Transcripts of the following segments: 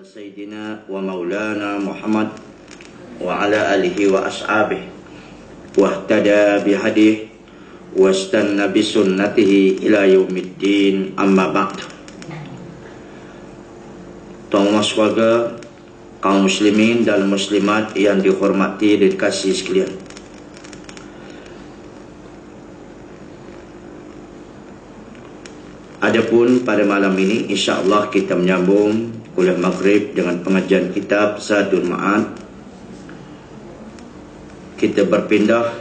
على سيدنا ومولانا محمد وعلى آله وأصحابه واهتدى بهديه واستنى بسنته إلى يوم الدين أما بعد Tuan-tuan warga kaum muslimin dan muslimat yang dihormati dan dikasihi sekalian. Adapun pada malam ini insya-Allah kita menyambung kuliah maghrib dengan pengajian kitab Zadul Ma'ad. Kita berpindah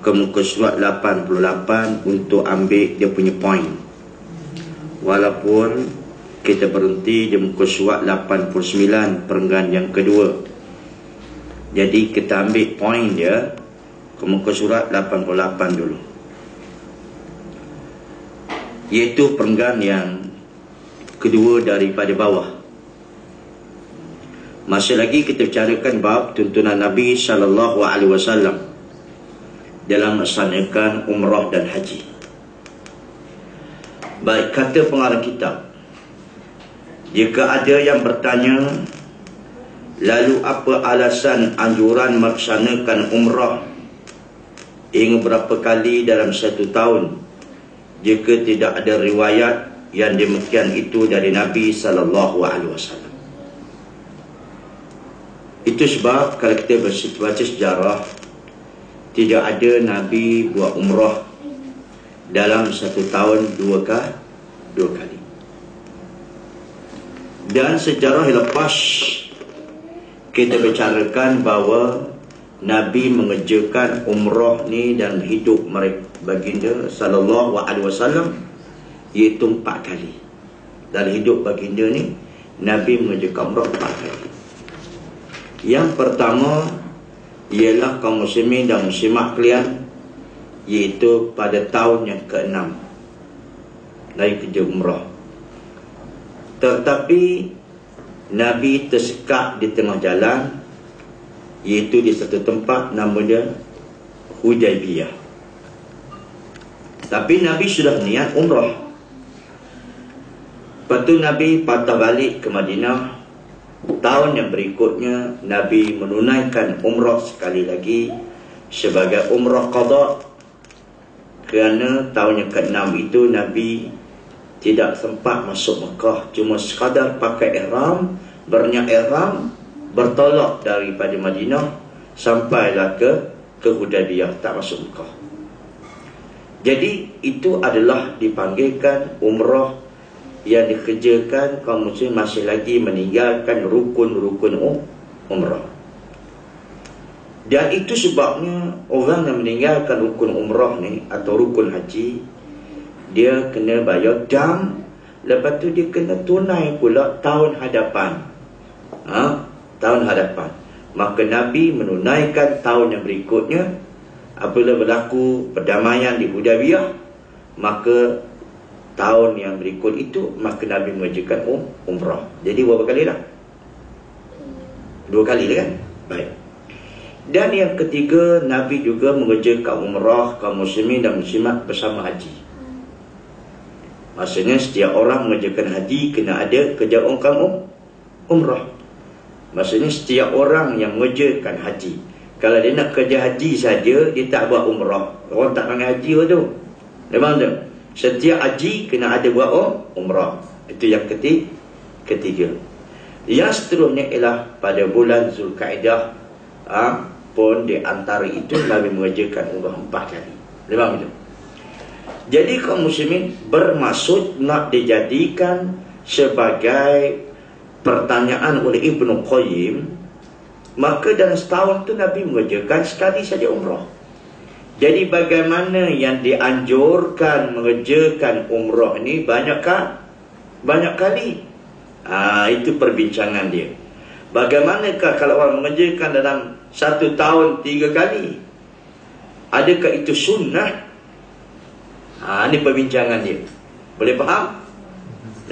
ke muka surat 88 untuk ambil dia punya point. Walaupun kita berhenti di muka surat 89 perenggan yang kedua. Jadi kita ambil point dia ke muka surat 88 dulu iaitu perenggan yang kedua daripada bawah. Masih lagi kita bicarakan bab tuntunan Nabi sallallahu alaihi wasallam dalam melaksanakan umrah dan haji. Baik kata pengarang kitab. Jika ada yang bertanya lalu apa alasan anjuran melaksanakan umrah hingga berapa kali dalam satu tahun jika tidak ada riwayat yang demikian itu dari Nabi sallallahu alaihi wasallam. Itu sebab kalau kita baca sejarah tidak ada Nabi buat umrah dalam satu tahun dua kali, dua kali. Dan sejarah lepas kita bicarakan bahawa Nabi mengerjakan umrah ni dan hidup mereka baginda sallallahu alaihi wasallam iaitu empat kali. Dan hidup baginda ni Nabi mengerjakan umrah empat kali. Yang pertama ialah kaum muslimin dan muslimat kalian iaitu pada tahun yang keenam dari kerja umrah. Tetapi Nabi tersekat di tengah jalan iaitu di satu tempat nama dia Hudaybiyah. Tapi Nabi sudah niat umrah. Lepas tu Nabi patah balik ke Madinah. Tahun yang berikutnya Nabi menunaikan umrah sekali lagi sebagai umrah qada kerana tahun yang ke-6 itu Nabi tidak sempat masuk Mekah cuma sekadar pakai ihram berniat ihram bertolak daripada Madinah sampailah ke ke Hudaybiyah tak masuk Mekah. Jadi itu adalah dipanggilkan umrah yang dikerjakan kaum muslim masih lagi meninggalkan rukun-rukun um, umrah. Dan itu sebabnya orang yang meninggalkan rukun umrah ni atau rukun haji dia kena bayar dam lepas tu dia kena tunai pula tahun hadapan. Ha? tahun hadapan. Maka Nabi menunaikan tahun yang berikutnya apabila berlaku perdamaian di Hudaybiyah maka tahun yang berikut itu maka Nabi mengerjakan um, umrah. Jadi berapa kali dah? Dua kali kan? Baik. Dan yang ketiga Nabi juga mengerjakan umrah kaum muslimin dan muslimat bersama haji. Maksudnya setiap orang mengerjakan haji kena ada kerja ongkang um, umrah. Maksudnya setiap orang yang mengerjakan haji Kalau dia nak kerja haji saja Dia tak buat umrah Orang tak panggil haji tu Memang tu Setiap haji kena ada buat oh, umrah. Itu yang ketiga, ketiga. Yang seterusnya ialah Pada bulan Zulkaidah ha, Pun di antara itu Nabi mengerjakan umrah empat kali. Memang tu jadi kaum muslimin bermaksud nak dijadikan sebagai pertanyaan oleh Ibnu Qayyim maka dalam setahun tu Nabi mengerjakan sekali saja umrah jadi bagaimana yang dianjurkan mengerjakan umrah ni banyakkah banyak kali. Ha, itu perbincangan dia. Bagaimanakah kalau orang mengerjakan dalam satu tahun tiga kali? Adakah itu sunnah? Ha, ini perbincangan dia. Boleh faham?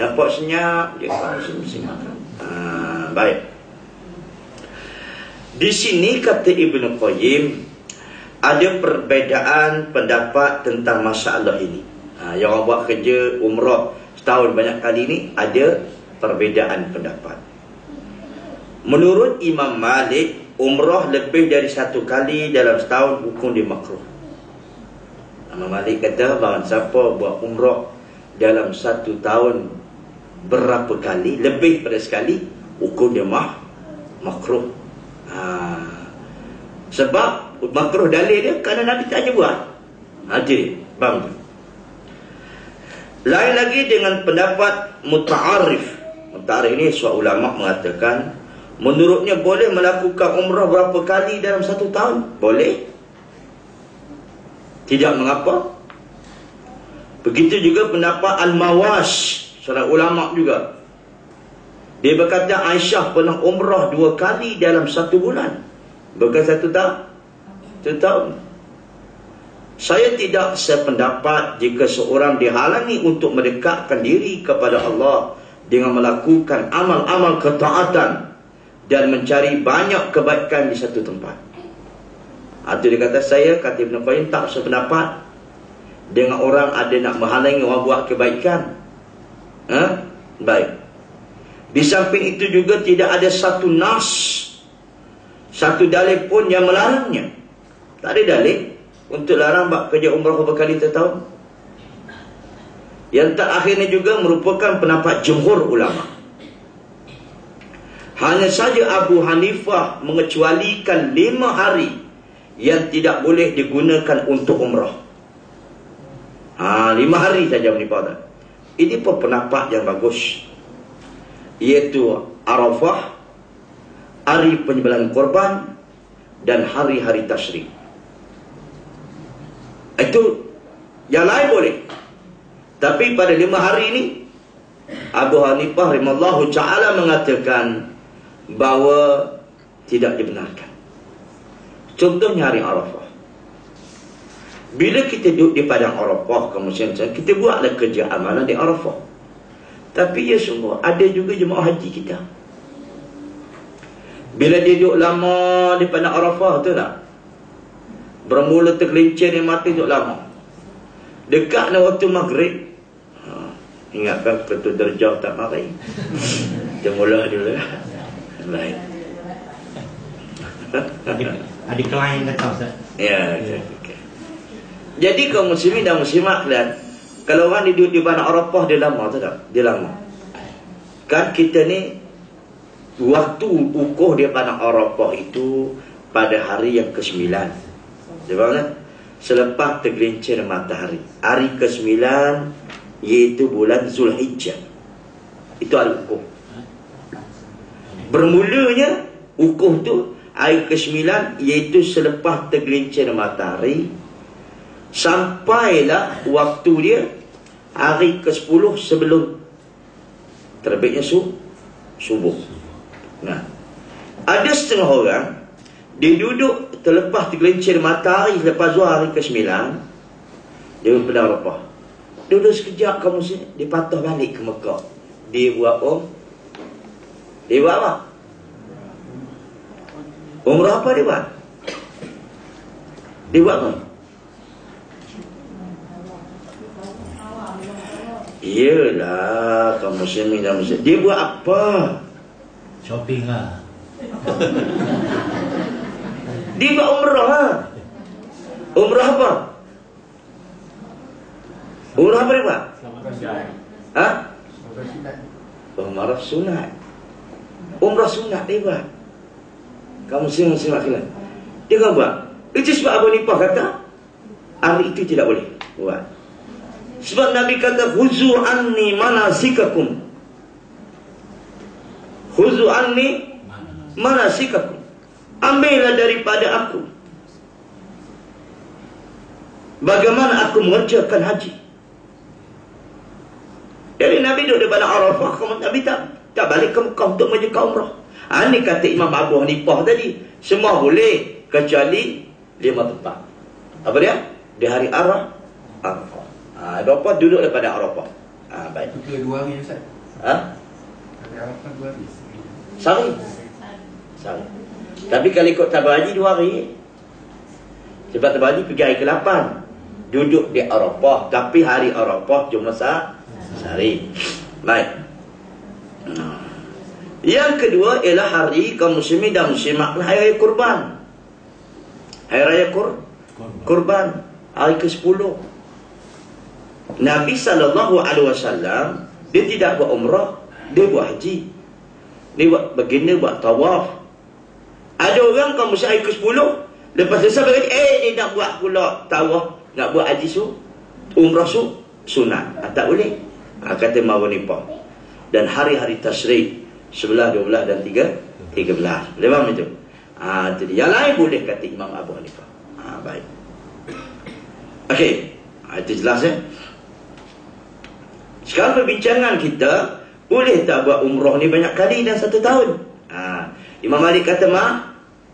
Nampak senyap dia faham senyap Ha, baik. Di sini kata Ibn Qayyim ada perbezaan pendapat tentang masalah ini. Ha, yang orang buat kerja umrah setahun banyak kali ni ada perbezaan pendapat. Menurut Imam Malik, umrah lebih dari satu kali dalam setahun hukum di makruh. Imam Malik kata bahawa siapa buat umrah dalam satu tahun berapa kali, lebih pada sekali, hukum dia mah makruh. Ha. Sebab makruh dalil dia kerana Nabi tak buat. Ha, jadi, bang. Lain lagi dengan pendapat muta'arif. Muta'arif ini suatu ulama mengatakan menurutnya boleh melakukan umrah berapa kali dalam satu tahun? Boleh. Tidak mengapa. Begitu juga pendapat Al-Mawash, seorang ulama juga. Dia berkata Aisyah pernah umrah dua kali dalam satu bulan. Bukan satu tahun. Satu tahun. Saya tidak sependapat jika seorang dihalangi untuk mendekatkan diri kepada Allah dengan melakukan amal-amal ketaatan dan mencari banyak kebaikan di satu tempat. Itu dia kata saya, kata Ibn Qayyim tak sependapat dengan orang ada nak menghalangi orang buat kebaikan. Ha? Baik. Di samping itu juga tidak ada satu nas, satu dalil pun yang melarangnya. Tak ada dalil untuk larang buat kerja umrah beberapa kali setahun. Yang tak akhirnya juga merupakan pendapat jumhur ulama. Hanya saja Abu Hanifah mengecualikan lima hari yang tidak boleh digunakan untuk umrah. Ha, lima hari saja Hanifah. Ini pun pendapat yang bagus. Iaitu Arafah, hari penyembelihan korban dan hari-hari tasyrik. Itu yang lain boleh. Tapi pada lima hari ini Abu Hanifah rahimallahu taala mengatakan bahawa tidak dibenarkan. Contohnya hari Arafah. Bila kita duduk di padang Arafah kemudian kita buatlah kerja amalan di Arafah. Tapi ya semua ada juga jemaah haji kita. Bila dia duduk lama di padang Arafah tu tak? Bermula tergelincir dia mati tu lama. Dekat nak waktu maghrib. Ha, ingatkan ketua derjah tak mari. Dia mula dulu ya. Baik. Ada klien kata Ustaz. Ya, ya. Okay. Jadi kaum muslimin dan muslimat kalian, kalau orang duduk di mana Arafah dia lama tu tak? Dia lama. Kan kita ni waktu ukur dia pada Arafah itu pada hari yang ke-9. Sebab kan? Selepas tergelincir matahari. Hari ke-9 iaitu bulan Zulhijjah. Itu hari ukur. Bermulanya ukur tu hari ke-9 iaitu selepas tergelincir matahari sampailah waktu dia hari ke-10 sebelum terbitnya su subuh. Nah. Ada setengah orang dia duduk terlepas tergelincir matahari selepas zuhur hari ke-9. Dia pernah lepas. Duduk sekejap kamu sini, dia patah balik ke Mekah. Dia buat om. Dia buat apa? Umrah apa dia buat? Dia buat apa? Iyalah, kamu sini dan muslim. Dia buat apa? Shopping lah. Dia buat umrah ha? Umrah apa? Umrah apa dia buat? Ha? Umrah sunat Umrah sunat dia buat Kamu muslim muslim akhirat Dia kan buat Itu sebab Abu Nipah kata Hari itu tidak boleh buat Sebab Nabi kata Huzu anni manasikakum Huzu anni manasikakum Ambillah daripada aku. Bagaimana aku mengerjakan haji? Jadi Nabi duduk di pada Arafah, Nabi tak tak balik ke Mekah untuk menjaga umrah. Ha, ini kata Imam Abu Hanifah tadi. Semua boleh kecuali lima tempat. Apa dia? Di hari Arafah. Arafah. Ha, berapa duduk daripada Arafah? Ha, baik. Itu dua hari Ustaz. Ha? Hari Arafah dua hari. Sari. Sari. Tapi kalau ikut tabah haji dua hari Sebab tabah haji pergi hari ke-8 Duduk di Arafah Tapi hari Arafah cuma sehari Baik. Yang kedua ialah hari kaum muslimin dan muslimat hari raya kurban. Hari raya kur Korban. kurban hari ke-10. Nabi sallallahu alaihi wasallam dia tidak buat umrah, dia buat haji. Dia buat baginda buat tawaf. Ada orang kaum muslim hari ke-10 lepas selesai berkata, eh dia nak buat pula tawaf, nak buat haji su, umrah su, sunat. Ah, tak boleh. Ah, kata Mawanipah. Dan hari-hari tasyrik 11, 12 dan 3 13. Boleh faham itu? Itu dia. Yang lain boleh kata Imam Abu Hanifah. Ah, baik. Okey. Ah, itu jelas ya. Sekarang perbincangan kita boleh tak buat umrah ni banyak kali dalam satu tahun? Ha, Imam Malik kata mak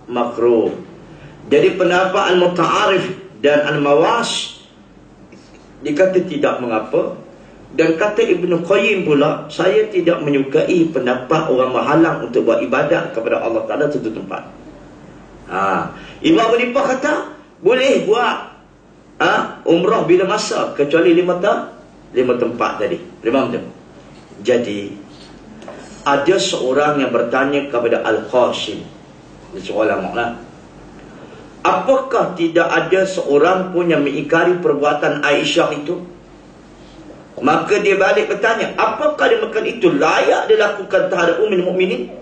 makruh. Jadi pendapat al-muta'arif dan al-mawas dikata tidak mengapa dan kata Ibnu Qayyim pula saya tidak menyukai pendapat orang menghalang untuk buat ibadat kepada Allah Taala satu tempat. Ha, Imam Abu Hanifah kata boleh buat ha, umrah bila masa kecuali lima tahun lima tempat tadi. Lima macam. Jadi ada seorang yang bertanya kepada Al-Qasim. Dia seorang makna. Apakah tidak ada seorang pun yang mengingkari perbuatan Aisyah itu? Maka dia balik bertanya, apakah dia makan itu layak dilakukan terhadap ummul mukminin?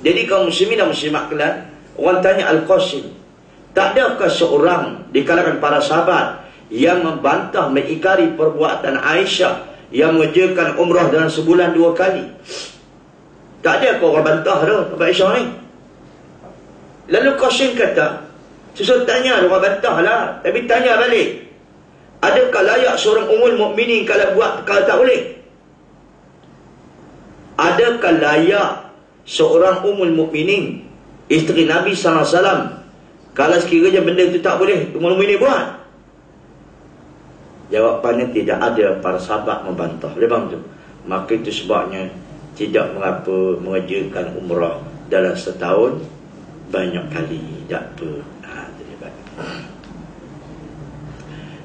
Jadi kaum muslimin dan muslimat kalian, orang tanya Al-Qasim, tak adakah seorang di kalangan para sahabat yang membantah mengikari perbuatan Aisyah yang mengerjakan umrah dalam sebulan dua kali. Tak ada kau orang bantah Abang Aisyah ni. Lalu Qasim kata, Susah tanya orang bantah lah. Tapi tanya balik. Adakah layak seorang umul mukminin kalau buat kalau tak boleh? Adakah layak seorang umul mukminin isteri Nabi SAW kalau sekiranya benda itu tak boleh umul mukminin buat? Jawapannya tidak ada para sahabat membantah. Lepas itu, maka itu sebabnya tidak mengapa mengerjakan umrah dalam setahun banyak kali. Tak apa. Ha, jadi baik.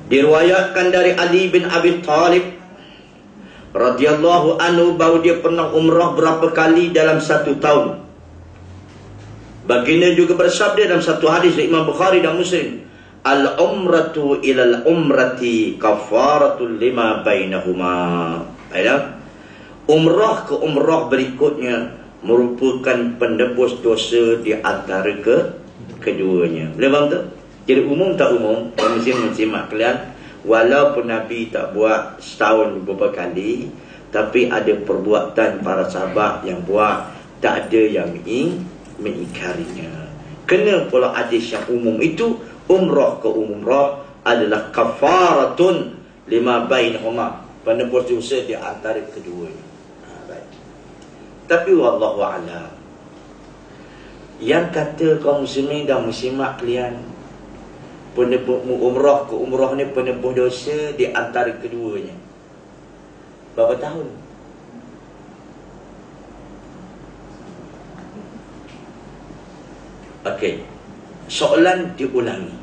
Diriwayatkan dari Ali bin Abi Talib radhiyallahu anhu bahawa dia pernah umrah berapa kali dalam satu tahun. Baginda juga bersabda dalam satu hadis dari Imam Bukhari dan Muslim, Al-umratu ilal umrati kafaratul lima bainahuma. Baiklah. Umrah ke umrah berikutnya merupakan pendebus dosa di antara ke keduanya. Boleh faham tak? Jadi umum tak umum, muslim muslimat kalian, walaupun Nabi tak buat setahun beberapa kali, tapi ada perbuatan para sahabat yang buat, tak ada yang mengingkarinya. Kena pula hadis yang umum itu, umrah ke umrah adalah kafaratun lima bainahuma penebus dosa di antara keduanya. Tapi wallahu a'lam yang kata kaum muslimin dan muslimat kalian penebus umrah ke umrah ni penebus dosa di antara keduanya berapa tahun Okey. Soalan diulangi.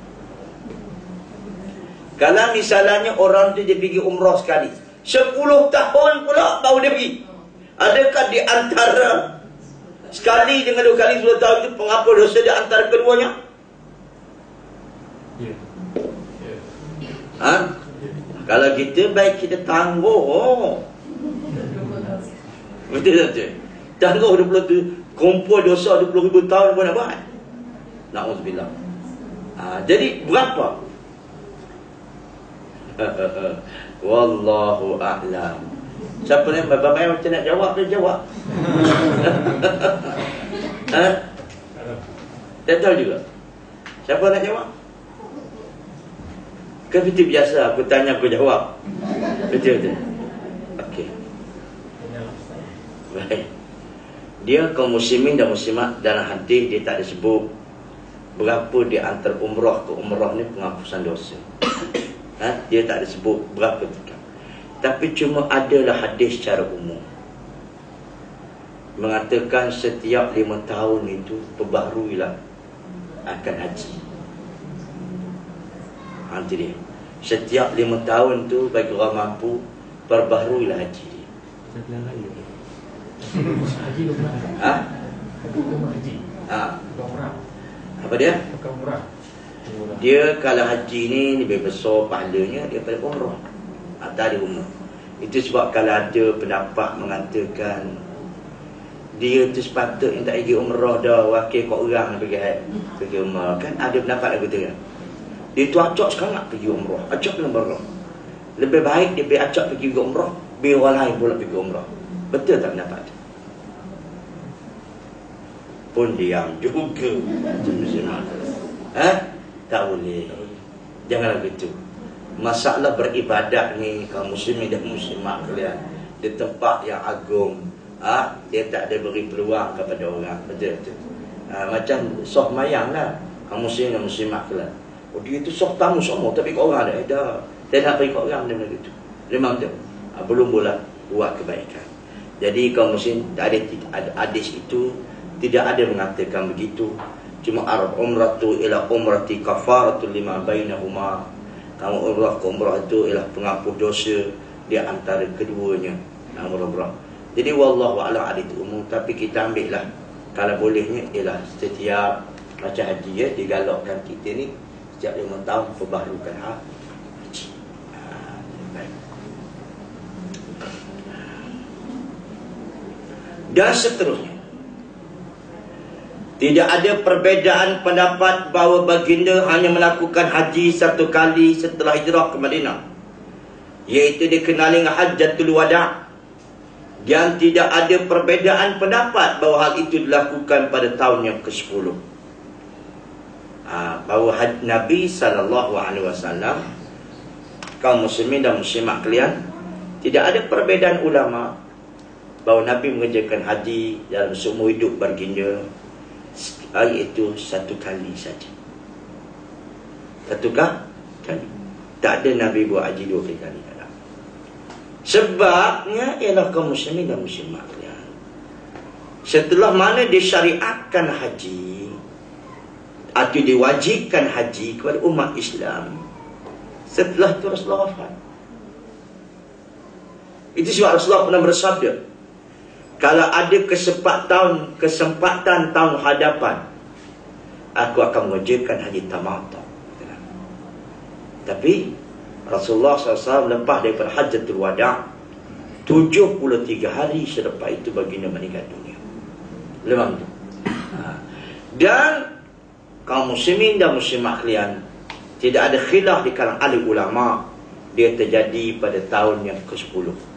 Kalau misalnya orang tu dia pergi umrah sekali. Sepuluh tahun pula baru dia pergi. Adakah di antara sekali dengan dua kali sepuluh tahun itu penghapus dosa di antara keduanya? Ya. Ya. Ha? Kalau kita baik kita tangguh. Betul tak? betul? Tangguh 20 tu kumpul dosa 20 ribu tahun pun nak buat. Na'udzubillah. Ha, jadi berapa? Wallahu a'lam. Siapa ni Bapak Mai macam nak jawab dia jawab. ha? Tahu juga. Siapa nak jawab? Kan itu biasa aku tanya aku jawab. Betul betul. Okey. Baik. Dia kaum muslimin dan muslimat dalam hadis dia tak disebut berapa di antara umrah ke umrah ni penghapusan dosa. Ha? Dia tak disebut berapa tingkat. Tapi cuma adalah hadis secara umum. Mengatakan setiap lima tahun itu perbaharuilah akan haji. Ha, itu dia. Setiap lima tahun tu bagi orang mampu perbaharuilah haji dia. Haji? Ha? Haji. Ha? Murah. Apa dia? Bukan murah. Murah. Dia kalau haji ni lebih besar pahalanya daripada umrah. Dia umrah. Itu sebab kalau ada pendapat mengatakan dia tu sepatutnya tak pergi umrah dah wakil kau orang pergi haji pergi umrah kan ada pendapat lagu tu kan dia tu acak sekarang nak pergi umrah acak dengan umrah lebih baik dia pergi acak pergi umrah biar orang lain pula pergi umrah betul tak pendapat tu pun diam juga Muslimat. Ha? Tak boleh. Janganlah begitu. Masalah beribadat ni kaum muslimin dan muslimat kalian di tempat yang agung, ah ha? dia tak ada beri peluang kepada orang. Betul tu. Ha, macam soh mayang lah. Kaum muslim dan muslimat kalian. Oh dia tu soh tamu semua tapi kau orang dah. Eh, dah. Dia nak pergi kau orang dia begitu. Memang tu. Ha, belum pula buat kebaikan. Jadi kaum muslim ada ada hadis itu tidak ada mengatakan begitu. Cuma Arab umratu ila umrati kafaratu lima bainahuma. Kamu umrah ke umrah itu ialah pengampun dosa di antara keduanya. Nama umrah. Jadi wallahu a'lam ada itu umum tapi kita ambil lah kalau bolehnya ialah setiap macam haji ya digalakkan kita ni setiap lima tahun perbaharukan ha. haji. Ha. Dan seterusnya tidak ada perbezaan pendapat bahawa baginda hanya melakukan haji satu kali setelah hijrah ke Madinah. Iaitu dikenali dengan Hajjatul Wada' dan tidak ada perbezaan pendapat bahawa hal itu dilakukan pada tahun yang ke-10. Ha, bahawa Nabi SAW kaum muslimin dan muslimat kalian tidak ada perbezaan ulama bahawa Nabi mengerjakan haji dalam seumur hidup baginda Hari itu satu kali saja. Satu kali. Tak ada Nabi buat haji dua kali kali. Sebabnya ialah kaum muslimin dan muslimat. Setelah mana disyariatkan haji atau diwajibkan haji kepada umat Islam setelah itu Rasulullah wafat. Itu sebab Rasulullah pernah bersabda, kalau ada kesempatan kesempatan tahun hadapan aku akan mengerjakan haji tamattu tapi Rasulullah SAW lepas daripada hajatul wada' 73 hari selepas itu baginda meninggal dunia. Lemang tu ha. dan kaum muslimin dan muslimat kalian tidak ada khilaf di kalangan ahli ulama. Dia terjadi pada tahun yang ke-10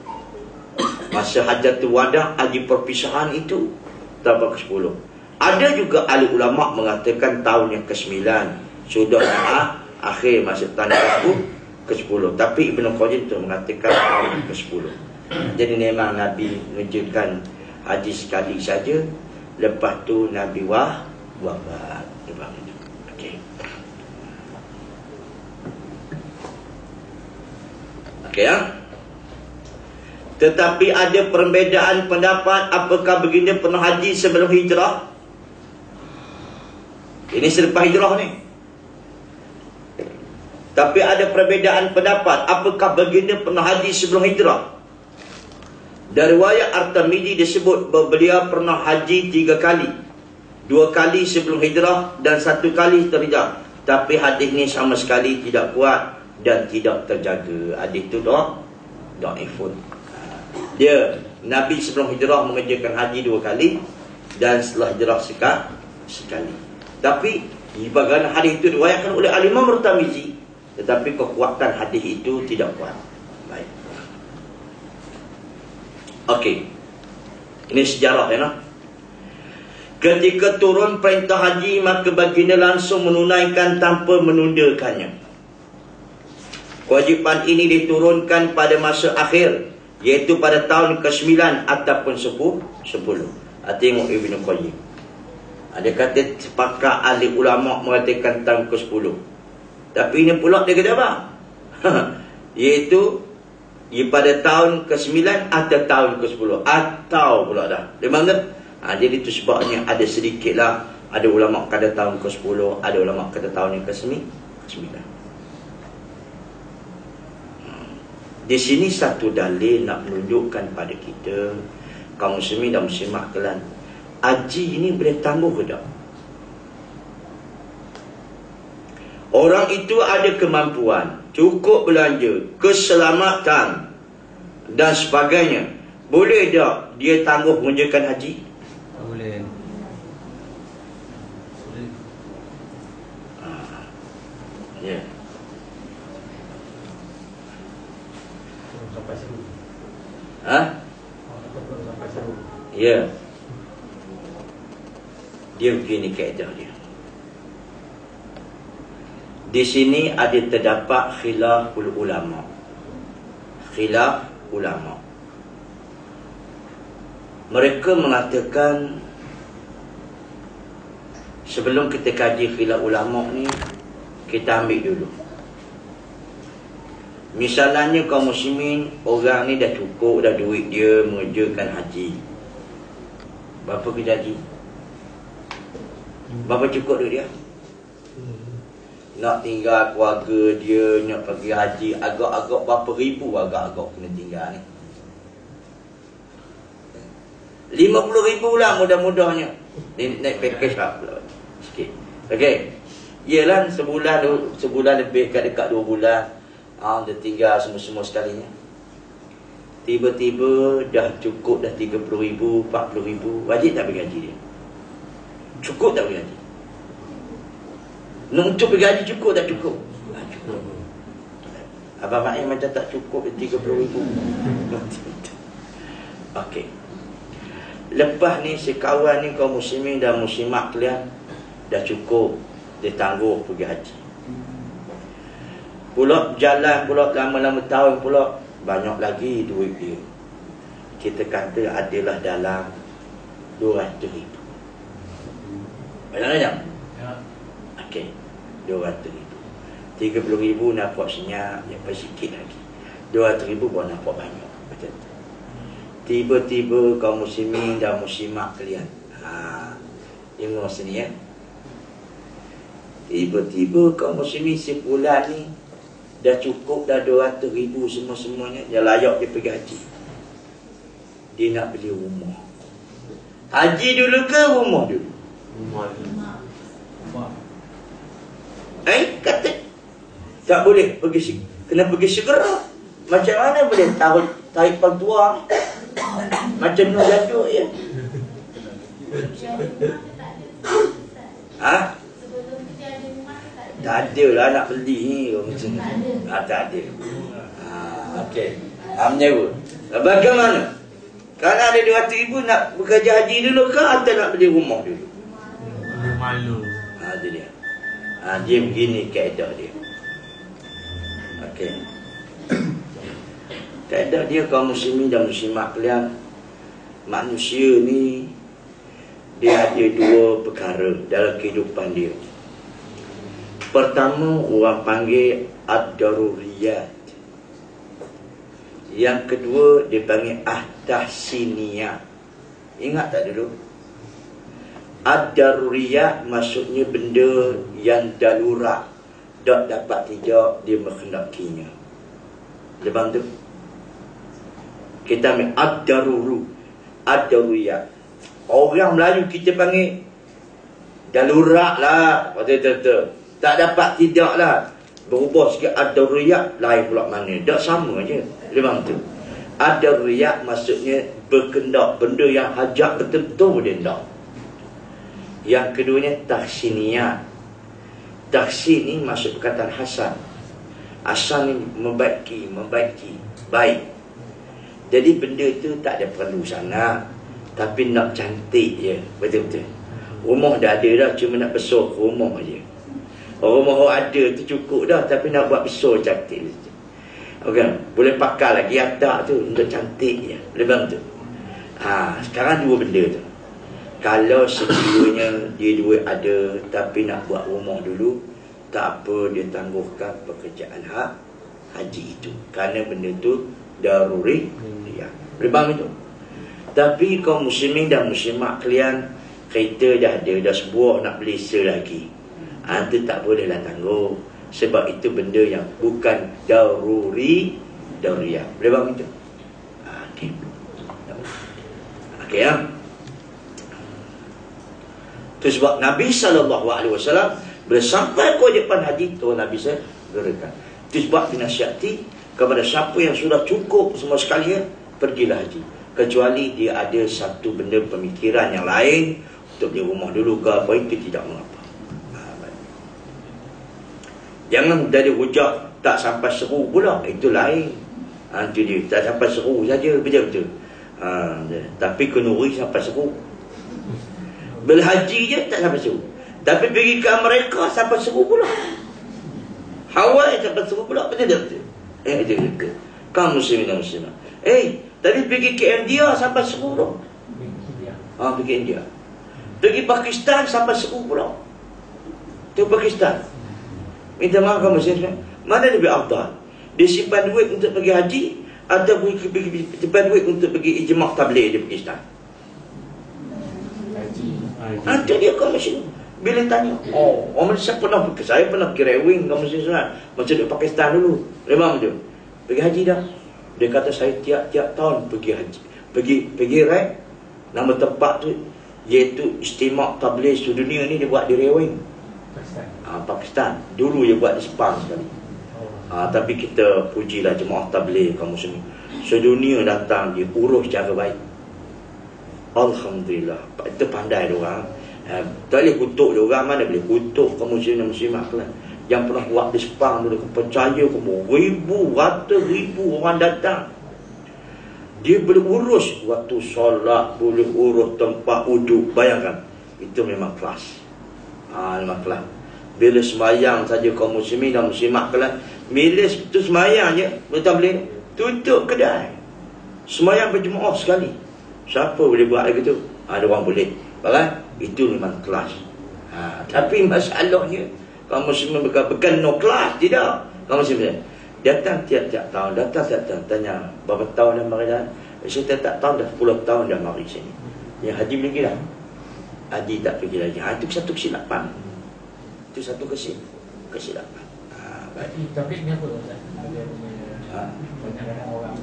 Masa hajatul wada' haji perpisahan itu Tahun ke-10 Ada juga ahli ulama' mengatakan tahun yang ke-9 Sudah ah, akhir masa tanda aku ke-10 Tapi Ibn Qayyim itu mengatakan tahun yang ke-10 Jadi memang Nabi mengerjakan haji sekali saja Lepas tu Nabi wah wafat. Okey ya tetapi ada perbezaan pendapat apakah baginda pernah haji sebelum hijrah? Ini selepas hijrah ni. Tapi ada perbezaan pendapat apakah baginda pernah haji sebelum hijrah? Dari riwayat Artamidi disebut bahawa beliau pernah haji tiga kali. Dua kali sebelum hijrah dan satu kali terhijrah. Tapi hadis ini sama sekali tidak kuat dan tidak terjaga. Hadis itu doa. Doa ifun dia Nabi sebelum hijrah mengerjakan haji dua kali dan setelah hijrah sekali sekali. Tapi bagaimana hadis itu diwayatkan oleh Al-Imam Murtamizi tetapi kekuatan hadis itu tidak kuat. Baik. Okey. Ini sejarah ya. Ketika turun perintah haji maka baginda langsung menunaikan tanpa menundakannya. Kewajipan ini diturunkan pada masa akhir Iaitu pada tahun ke-9 ataupun 10 10 ha, Tengok Ibn Qayyim. Ada kata sepakat ahli ulama' mengatakan tahun ke-10 Tapi ini pula dia kata apa? Iaitu ia pada tahun ke-9 atau tahun ke-10 Atau pula dah. Dia mana? Ha, jadi itu sebabnya ada sedikit lah Ada ulama' kata tahun ke-10 Ada ulama' kata tahun yang ke-9 ke-9 Di sini satu dalil nak menunjukkan pada kita kaum muslimin dan muslimat kalian haji ini boleh tangguh ke tak orang itu ada kemampuan cukup belanja keselamatan dan sebagainya boleh tak dia tangguh mengerjakan haji Tak boleh. Boleh. ya Belum sampai seru. Ha? Oh, seru. ya. Dia begini kaedah dia. Di sini ada terdapat khilaful ulama. Khilaf ulama. Mereka mengatakan sebelum kita kaji khilaf ulama ni kita ambil dulu misalnya kaum muslimin orang ni dah cukup dah duit dia mengerjakan haji. Berapa kerja haji? Berapa cukup duit dia? Nak tinggal keluarga dia nak pergi haji agak-agak berapa ribu agak-agak kena tinggal ni? 50 ribu lah mudah-mudahnya. Ni naik package lah pula. Sikit. Okay Yelah sebulan Sebulan lebih kat dekat dua bulan ah, Dia tinggal semua-semua sekalinya. Tiba-tiba dah cukup dah 30 ribu 40 ribu Wajib tak pergi haji dia? Cukup tak pergi haji? Untuk pergi haji cukup tak cukup? Ah, Cukup. Abang Ma'in macam tak cukup 30 ribu. Okey. Lepas ni si kawan ni kaum muslimin dan muslimat kalian Dah cukup. Dia tangguh pergi haji Pula jalan pula lama-lama tahun pula Banyak lagi duit dia. Kita kata adalah dalam 200 ribu. Banyak jam? Ya. Okey 200 ribu. 30 ribu nampak senyap Yang sikit lagi. 200 ribu pun nampak banyak Macam tu Tiba-tiba kaum muslimin dan muslimat kalian. Ha, Tengok sini ya? Tiba-tiba kaum muslimin sebulan ni Dah cukup dah 200 ribu semua-semuanya Dia layak dia pergi haji Dia nak beli rumah Haji dulu ke rumah dulu? Rumah. Wah. Eh kata Tak boleh pergi Kena pergi segera Macam mana boleh tarik Tarik pangtuang Macam Nur Jaduk ya Ha? Tak ada lah nak beli ni orang macam ni. Ha, tak ada. Ha, okey. Ha, menyewa. Ha, bagaimana? Kalau ada 200 ribu nak bekerja haji dulu ke atau nak beli rumah dulu? Dia malu. Ha, itu dia. Ha, dia begini kaedah dia. Okey. Kaedah dia kaum muslimin dan muslimat kalian manusia ni dia ada dua perkara dalam kehidupan dia. Pertama orang panggil ad-daruriyat. Yang kedua dia panggil ahtahsiniyat. Ingat tak dulu? Ad-daruriyat maksudnya benda yang darurat tak dapat tidak dia menghendakinya. Lepas tu kita ambil ad-daruru ad-daruriyat. Orang Melayu kita panggil darurat lah. Betul-betul. Tak dapat tidak lah. Berubah sikit ad-daruriyat lain pula mana. Tak sama je. Lepas tu. Ad-daruriyat maksudnya berkendak benda yang hajat betul-betul dia tak. Yang keduanya tahsiniyat. Tahsin ni maksud perkataan Hasan. Hasan ni membaiki, membaiki, baik. Jadi benda tu tak ada perlu sana Tapi nak cantik je Betul-betul Rumah dah ada dah Cuma nak besar rumah je Rumah orang ada tu cukup dah Tapi nak buat besar cantik Okay. Boleh pakai lagi atak tu Untuk cantik je Lepas tu? Ha, Sekarang dua benda tu. Kalau sekiranya Dia dua ada Tapi nak buat rumah dulu Tak apa dia tangguhkan pekerjaan hak Haji itu. Kerana benda tu Daruri. Ya. Lebam itu? Tapi kaum muslimin dan muslimat kalian Kereta dah ada Dah sebuah nak beli lagi ha, Itu tak bolehlah tangguh Sebab itu benda yang Bukan daruri Daruriyah Lebam itu ha, okay. Okey ya. Itu sebab Nabi SAW bila sampai kewajipan haji tu Nabi saya gerakan. Itu sebab dinasihati kepada siapa yang sudah cukup semua sekali ya, pergilah haji. Kecuali dia ada satu benda pemikiran yang lain untuk beli rumah dulu ke apa itu tidak mengapa. Jangan dari hujah tak sampai seru pula itu lain. Ha, itu dia tak sampai seru saja betul-betul. Ha, dia. tapi kenuri sampai seru. Berhaji je tak sampai seru. Tapi pergi ke mereka sampai seru pula. Hawaii sampai seru pula. Betul tak betul? Eh, betul betul. Kamu muslimin dan muslimah. Eh, tadi pergi ke India sampai seru tu. Ha, pergi India. Pergi Pakistan sampai seru pula. Tu Pakistan. Minta maaf kamu muslimin. Mana lebih afdal? Dia simpan duit untuk pergi haji atau pergi, pergi, pergi, simpan duit untuk pergi ijmak tabligh di Pakistan? Nanti dia kau mesti bila tanya, oh, orang Malaysia pernah saya pernah kira wing kau mesti sana, macam di Pakistan dulu, memang tu. Pergi haji dah. Dia kata saya tiap-tiap tahun pergi haji. Pergi pergi right. Nama tempat tu iaitu Istimak Tabligh Sedunia ni dia buat di Rewing. Pakistan. Ha, Pakistan. Dulu dia buat di Sepang sekali. Ha, tapi kita pujilah jemaah tabligh kaum muslimin. Sedunia datang dia urus cara baik. Alhamdulillah. Itu pandai dia orang. Ha, tak boleh kutuk dia orang mana boleh kutuk kaum muslimin dan muslimat kan. Yang pernah buat di Sepang dulu percaya kamu ribu ratus ribu orang datang. Dia boleh urus waktu solat, boleh urus tempat duduk. Bayangkan. Itu memang kelas. Memang kelas. Bila semayang saja kaum muslimin dan muslimat kalian Bila itu semayang je Betul boleh Tutup kedai. Semayang berjemaah sekali. Siapa boleh buat lagi tu? Ada orang boleh. Bagai Itu memang kelas. Ha, Tapi masalahnya Kaum muslimin bukan, bukan no kelas Tidak. Kaum muslimin Datang tiap-tiap tahun Datang tiap tahun Tanya Berapa tahun dah mari dah? Saya tak tahu dah 10 tahun dah mari sini. Yang haji pergi dah Haji tak pergi lagi ha, Itu satu kesilapan itu satu kesil kesilapan. Ha, baik. Tapi tapi ni apa Ustaz? Ha. banyak orang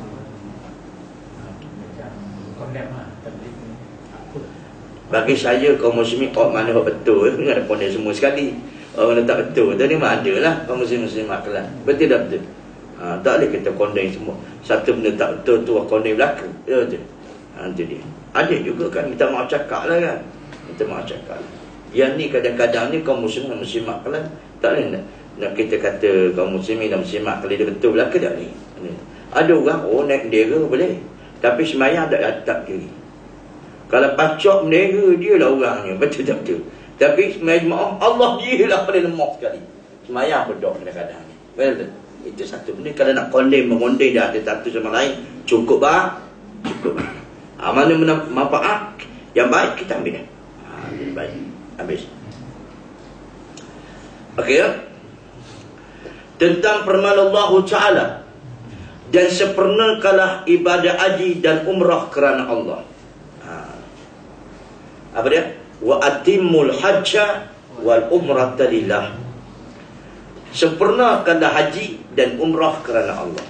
macam condemn lah. Apa? Bagi saya kaum muslimin oh mana betul dengan kondisi semua sekali. Orang yang tak betul tu ni mana ada lah kaum muslimin muslimat kelas. Betul tak betul? Ha, tak boleh kita kondem semua. Satu benda tak betul tu kondem belaka. Ya betul. Ha, itu dia. Ada juga kan minta maaf cakap lah kan. Cakap. Lah. Yang ni kadang-kadang ni kaum muslimin dan muslimat kelas tak boleh nak, nak kita kata kaum muslimin dan muslimat kelas dia betul belaka tak ni. Ada orang oh naik dera boleh. Tapi semayang tak tak kiri. Kalau pacok menera dia lah orangnya. Betul tak betul? Tapi semayang Allah dia lah paling lemah sekali. Semayang bedok kadang-kadang ni. Betul Itu satu benda. Kalau nak kondem mengondem dia ada satu sama lain Cukup bah Cukup. Bah Mana mana manfaat? Yang baik kita ambil Yang baik Habis Okey ya Tentang firman Allah Ta'ala dan sempurnakanlah ibadah haji dan umrah kerana Allah. Ha. Apa dia? Wa atimul hajja wal umrata lillah. Sempurnakanlah haji dan umrah kerana Allah.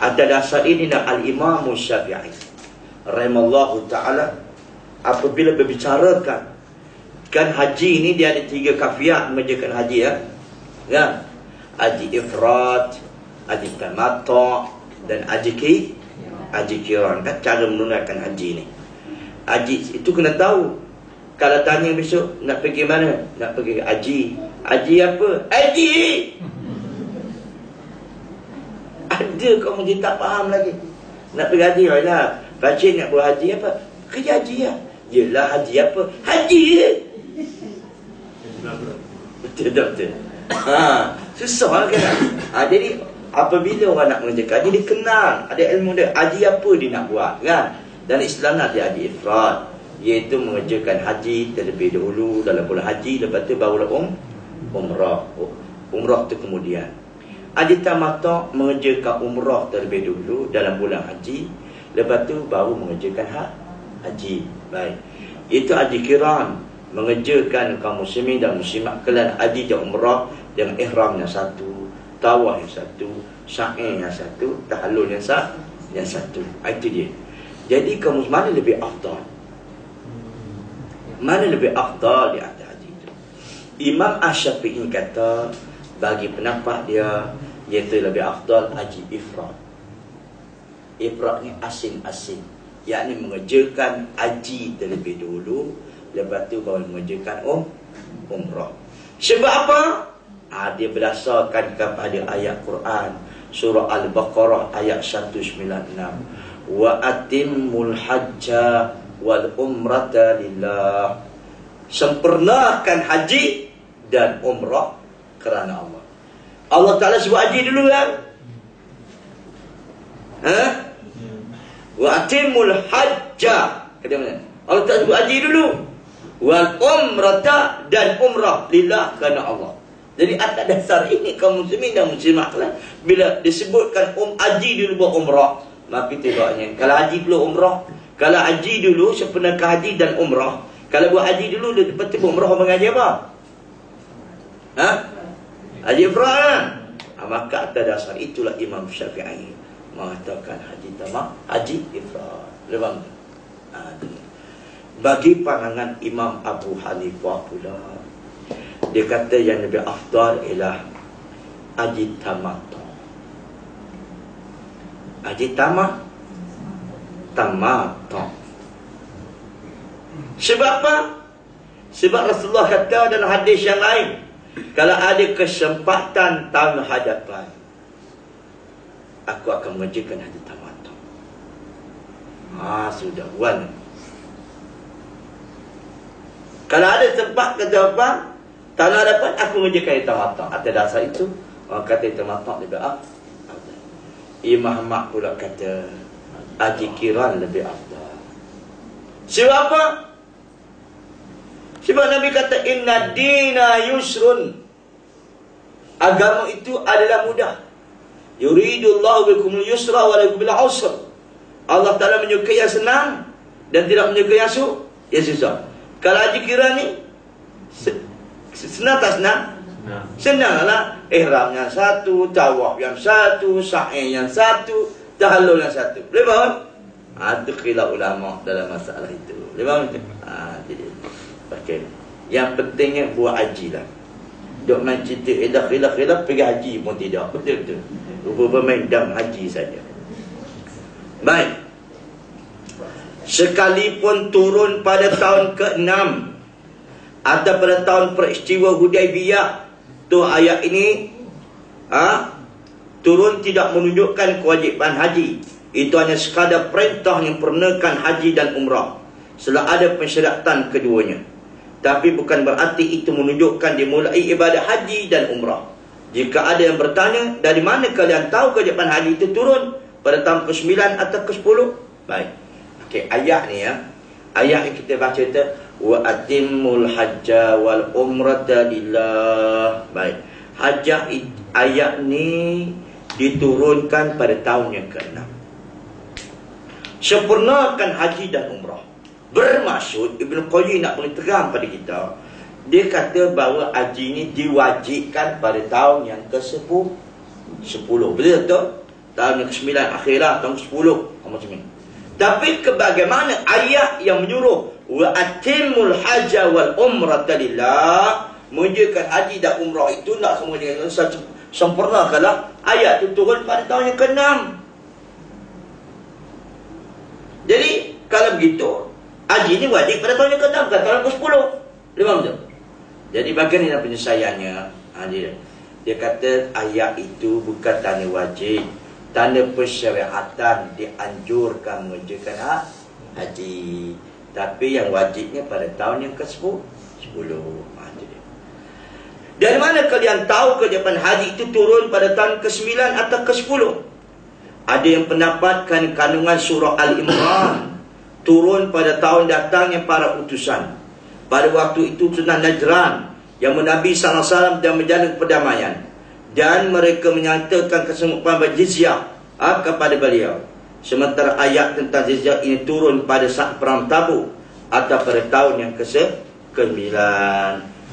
Ada dasar ini nak al-Imam Syafi'i rahimallahu taala apabila berbicarakan kan haji ini dia ada tiga kafiat mengerjakan haji ya. Ya. Haji ifrat, haji tamattu dan haji ki haji kiran. Kan cara menunaikan haji ni. Haji itu kena tahu. Kalau tanya besok nak pergi mana? Nak pergi haji. Haji apa? Haji! Ada kamu dia tak faham lagi. Nak pergi haji lah. Baca nak buat haji apa? Kerja haji ya yelah haji apa? Haji. Betul tak betul? Ha susah lah kan? Ha, jadi apabila orang nak mengerjakan haji dia kenal ada ilmu dia. Haji apa dia nak buat kan? Dan Islam ada haji ifrad. Iaitu mengerjakan haji terlebih dahulu. Dalam bulan haji lepas tu barulah um, umrah. Umrah tu kemudian. Haji tamattu mengerjakan umrah terlebih dahulu dalam bulan haji. Lepas tu baru mengerjakan ha, haji baik itu haji kiran mengerjakan kaum muslimin dan muslimat kalian haji dan umrah yang satu tawaf yang satu, sa'i yang satu, tahallul yang satu, yang satu. Ah, itu dia. Jadi kamu mana lebih afdal? Mana lebih afdal di atas haji itu? Imam Ash-Syafi'i kata bagi pendapat dia iaitu lebih afdal haji ifrad. Ifrad ni asing-asing. Yakni mengerjakan haji terlebih dulu lepas tu baru mengerjakan um, umrah. Sebab apa? Ha, dia berdasarkan kepada ayat Quran surah Al-Baqarah ayat 196 wa atimmul hajja wal umrata lillah sempurnakan haji dan umrah kerana Allah Allah Ta'ala sebut haji dulu kan ha? Wa atimmul hajja kata mana Allah Ta'ala sebut haji dulu wal umrata dan umrah lillah kerana Allah jadi atas dasar ini kaum muslimin dan muslimat lah. Bila disebutkan um haji dulu buat umrah. Maka tengoknya. Kalau haji dulu umrah. Kalau haji dulu sempurnakan haji dan umrah. Kalau buat haji dulu lepas tu umrah orang haji apa? Ha? Haji ifrah kan? Ha, maka atas dasar itulah Imam Syafi'i mengatakan haji tamak, haji ifrah. Lepas tu. Ha, Bagi pandangan Imam Abu Hanifah pula dia kata yang lebih afdal ialah Haji Tamattu Haji Tamat Tamattu Sebab apa? Sebab Rasulullah kata dalam hadis yang lain Kalau ada kesempatan tahun hadapan Aku akan mengerjakan Haji Tamattu Ah sudah one. Kalau ada tempat kata apa? Tak nak dapat aku mengerjakan hitam matak. Atas dasar itu, orang kata hitam matak lebih ah. Imam Ahmad pula kata Haji Kiran lebih afdal. Sebab apa? Sebab Nabi kata inna dina yusrun. Agama itu adalah mudah. Yuridullahu bikumul yusra wa lakum bil usr. Allah Taala menyukai yang senang dan tidak menyukai yang su yang susah. Kalau haji kira ni Senang tak senang? Senang. Senanglah. Ihramnya satu, tawaf yang satu, sa'i yang satu, tahallul yang satu. Boleh faham? Ha, itu khilaf ulama dalam masalah itu. Boleh faham? Ha, jadi. Okay. Yang pentingnya buat haji lah. Duk main cerita, eh dah khilaf-khilaf, pergi haji pun tidak. Betul-betul. Rupa bermain dam haji saja. Baik. Sekalipun turun pada tahun ke-6 atau pada tahun peristiwa Hudaibiyah tu ayat ini ha, turun tidak menunjukkan kewajipan haji itu hanya sekadar perintah yang pernakan haji dan umrah setelah ada pensyaratan keduanya tapi bukan berarti itu menunjukkan dimulai ibadah haji dan umrah jika ada yang bertanya dari mana kalian tahu kewajipan haji itu turun? Pada tahun ke-9 atau ke-10 baik. Okey ayat ni ya. Ayat yang kita baca itu wa atimmul hajja wal umrata lillah. Baik. Hajjah ayat ni diturunkan pada tahun yang ke-6 sempurnakan haji dan umrah. Bermaksud Ibn Qayyim nak beri terang pada kita dia kata bahawa haji ni diwajibkan pada tahun yang ke-10 10 betul tak? Tahun yang ke-9 akhirlah tahun ke-10 macam ni? Tapi kebagaimana ayat yang menyuruh wa atimul hajja wal umrata lillah. Menunjukkan haji dan umrah itu nak semua dengan sempurna kalau ayat itu turun pada tahun yang ke-6 jadi kalau begitu haji ini wajib pada tahun yang ke-6 bukan tahun ke-10 lima betul jadi bagaimana penyelesaiannya ha, dia, dia kata ayat itu bukan tanda wajib. Tanda persyaratan dianjurkan mengerjakan ha, haji. Tapi yang wajibnya pada tahun yang ke-10 10 ha, Dari mana kalian tahu kewajipan haji itu turun pada tahun ke-9 atau ke-10 Ada yang pendapatkan kandungan surah Al-Imran Turun pada tahun datangnya para utusan Pada waktu itu Sunan Najran Yang menabi SAW dan menjalin perdamaian Dan mereka menyatakan kesemupan berjizyah ha, kepada beliau Sementara ayat tentang jizyah ini turun pada saat perang tabuk atau pada tahun yang ke-9.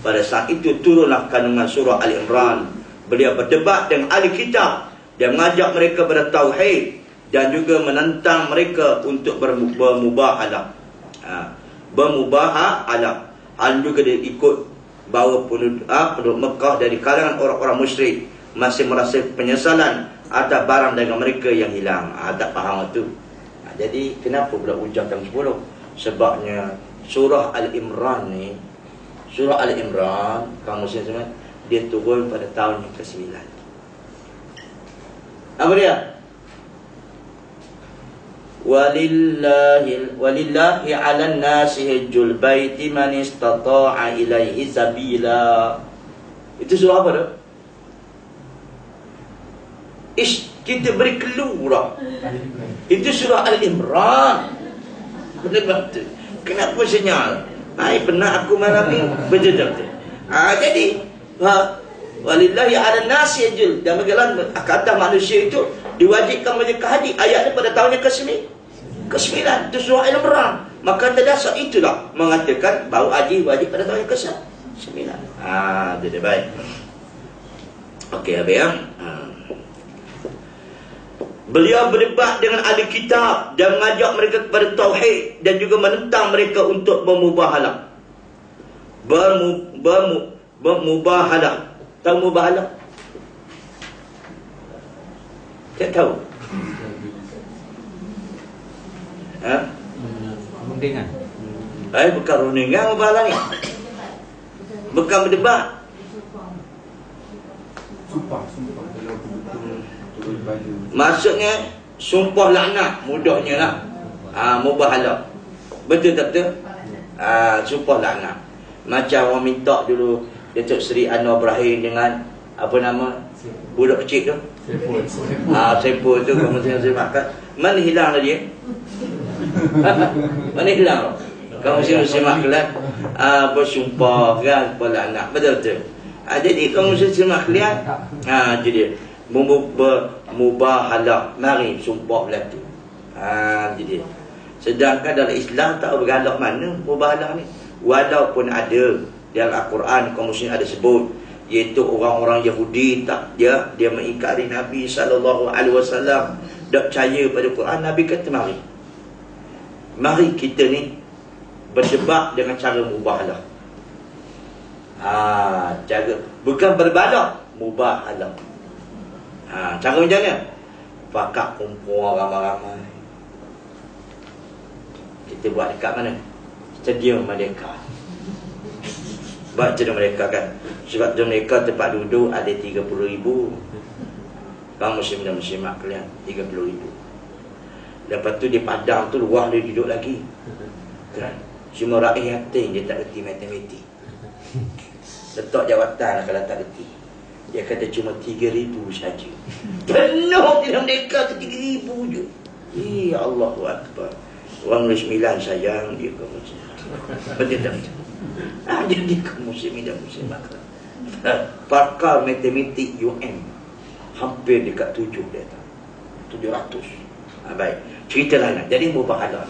Pada saat itu turunlah kandungan surah Al-Imran. Beliau berdebat dengan ahli kitab. Dia mengajak mereka pada tauhid dan juga menentang mereka untuk bermu- bermubahalah. Ha, bermubahalah. Dan juga dia ikut bahawa penduduk, ha, penduduk Mekah dari kalangan orang-orang musyrik masih merasa penyesalan atas barang dagangan mereka yang hilang. Ha, tak faham itu. Ha, jadi kenapa pula hujah jam 10? Sebabnya surah Al-Imran ni surah Al-Imran kamu semua dia turun pada tahun yang ke-9. Apa dia? Walillahi 'alan nasi hajjul baiti man istata'a ilaihi sabila. Itu surah apa tu? Ish, kita beri dah. Itu surah Al-Imran. Betul-betul. Kenapa senyal? Hai pernah aku malam ni berjejak tu. Ha, jadi ha, walillahi ala nasi ajul dan bagaimana kata manusia itu diwajibkan menjaga haji ayat ni pada tahun yang ke-9 ke-9 itu surah Al-Imran maka terdasar itulah mengatakan bahawa haji wajib pada tahun yang ke-9 ha dia baik okey habis ya ha. Beliau berdebat dengan ahli kitab dan mengajak mereka kepada tauhid dan juga menentang mereka untuk bermubahalah. Bermu, bermu, bermubahalah. Tahu mubahalah? Tak tahu. Ha? Rundingan. Eh, bukan rundingan mubahalah ni. Bukan berdebat. Sumpah, sumpah baju. Maksudnya sumpah laknat mudahnya lah. Ah ha, mubahalah. Betul tak betul? Ah ha, sumpah laknat. Macam orang minta dulu Datuk Seri Anwar Ibrahim dengan apa nama budak kecil tu. Ah ha, sepul tu kamu saya makan. Mana hilang dia? Mana hilang? Kamu mesti semak kelas ah bersumpah kan kepala anak. Betul betul. Ah jadi kamu mesti semak kelas. Ah jadi mubahalah mari sumpah belatu ha jadi sedangkan dalam Islam tak bergalak mana mubahalah ni. Walaupun ada dalam al-Quran kaum muslim ada sebut iaitu orang-orang Yahudi tak dia dia mengingkari Nabi sallallahu alaihi wasallam. Tak percaya pada Quran Nabi kata mari mari kita ni berdebat dengan cara mubahalah ha cara bukan berbalak mubahalah Ha, cara macam mana? Pakak kumpul ramai-ramai. Kita buat dekat mana? Stadium Merdeka. Buat stadium Merdeka kan. Sebab stadium Merdeka tempat duduk ada 30 ribu. Kamu muslim dan muslimat kalian 30 ribu. Lepas tu di padang tu luar dia duduk lagi. Kan? Semua rakyat yatim dia tak reti matematik. Letak jawatan lah kalau tak reti. Dia kata cuma 3,000 saja. Penuh dalam mereka ke 3,000 je. Ya Allah Akbar. Orang nulis sembilan sayang dia ke muslim. Betul tak? Ah, jadi ke muslim dan muslim maka. Pakar matematik UN hampir dekat tujuh dia. Tujuh ratus. Ha, baik. Cerita lain. Jadi mubahalah.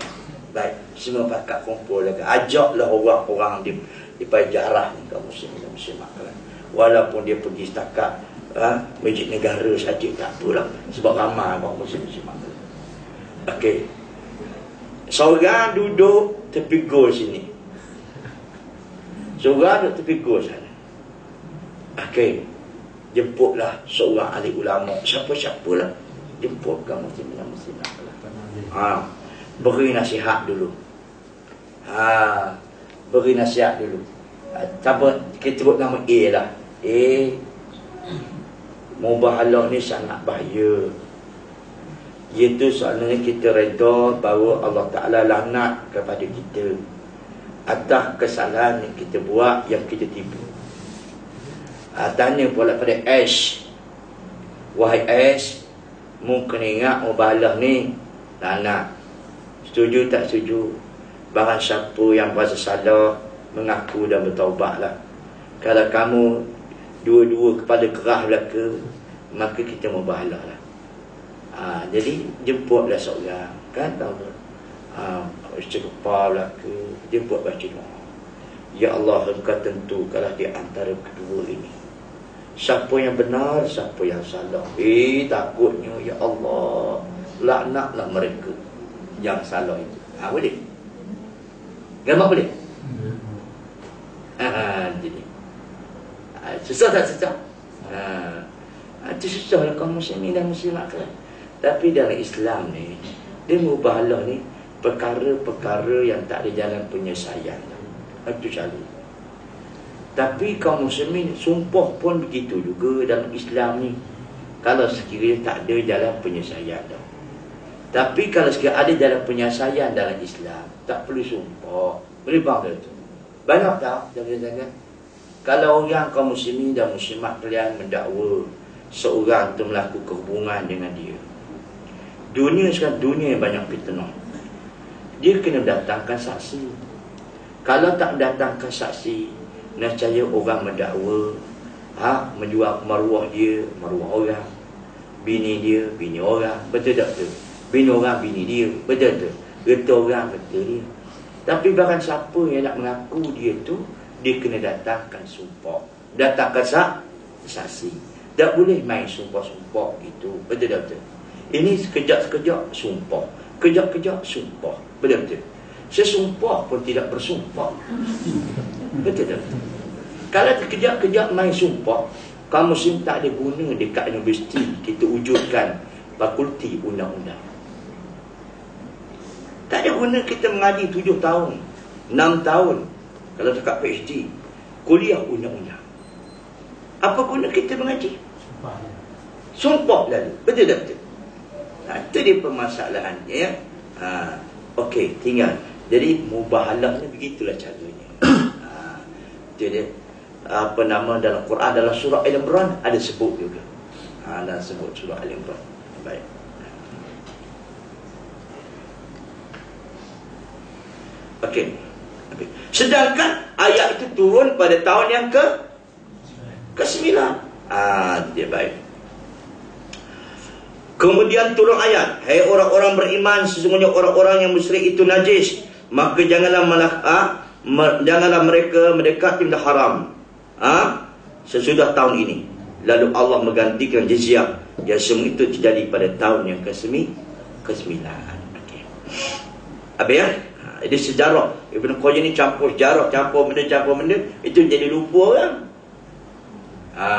Baik. Semua pakar kumpul lagi. Ajaklah orang-orang di di pajarah ni ke muslim dan muslim maka walaupun dia pergi setakat ha, masjid negara saja tak apalah sebab ramai orang muslim muslim okey seorang duduk tepi gol sini seorang duduk tepi gol sana okey jemputlah seorang ahli ulama siapa-siapalah jemputkan muslim muslim ha beri nasihat dulu. Ha beri nasihat dulu. Siapa kita sebut nama A lah. Eh Mubahalah ni sangat bahaya. Iaitu soalnya kita reda Bahawa Allah Ta'ala lanat kepada kita. Atas kesalahan yang kita buat Yang kita tipu. Ha, Tanya pula pada Ash. Wahai Ash Mungkin ingat mubahalah ni Lanat Setuju tak setuju? Barang siapa yang berasa salah Mengaku dan bertaubatlah Kalau kamu dua-dua kepala kerah belaka maka kita mau bahala lah. Ha, jadi jemputlah seorang kan? Tahu tak ha, istighfar belaka jemput baca doa. Ya Allah engkau tentukanlah di antara kedua ini siapa yang benar siapa yang salah eh takutnya ya Allah laknatlah mereka yang salah itu. Ha, boleh? Gambar boleh? Ha, jadi. Ha, susah tak susah? Ha, itu susah lah kaum muslimin dan muslimat kan. Tapi dalam Islam ni, dia mengubah Allah ni perkara-perkara yang tak ada jalan penyelesaian. Itu selalu. Tapi kaum muslimin sumpah pun begitu juga dalam Islam ni. Kalau sekiranya tak ada jalan penyelesaian dah. Tapi kalau sekiranya ada jalan penyelesaian dalam Islam, tak perlu sumpah. Boleh bangga tu. Banyak tak jangan-jangan. Kalau orang kaum muslimin dan muslimat kalian mendakwa seorang tu melakukan hubungan dengan dia. Dunia sekarang dunia yang banyak fitnah. Dia kena datangkan saksi. Kalau tak datangkan saksi, nescaya orang mendakwa, ha, menjual maruah dia, maruah orang. Bini dia, bini orang. Betul tak tu? Bini orang, bini dia. Betul tu? Betul orang, betul dia. Tapi bahkan siapa yang nak mengaku dia tu Dia kena datangkan sumpah Datangkan sak saksi Tak boleh main sumpah-sumpah gitu Betul tak betul? Ini sekejap-sekejap sumpah Kejap-kejap sumpah Betul betul? Sesumpah pun tidak bersumpah Betul tak betul? Kalau sekejap-kejap main sumpah Kamu muslim tak ada guna dekat universiti Kita wujudkan fakulti undang-undang tak ada guna kita mengaji tujuh tahun, enam tahun. Kalau dekat PhD, kuliah undang-undang. Apa guna kita mengaji? Sumpah lalu. Betul tak betul? Nah, itu dia permasalahannya. Ya? Ha, Okey, tinggal. Jadi, mubahalah ni begitulah caranya. itu dia. Apa nama dalam Quran, dalam surah Al-Imran, ada sebut juga. Ha, ada sebut surah Al-Imran. Baik. Okey. Sedangkan ayat itu turun pada tahun yang ke ke-9. Ah, dia baik. Kemudian turun ayat, hai orang-orang beriman sesungguhnya orang-orang yang musyrik itu najis, maka janganlah malah ah, janganlah mereka mendekati benda haram. Ah, sesudah tahun ini. Lalu Allah menggantikan jizyah yang semua itu terjadi pada tahun yang ke-9. Ke-9. Okey. Apa ya? Jadi sejarah Ibn Qayyim ni campur sejarah Campur benda, campur benda Itu jadi lupa orang ha.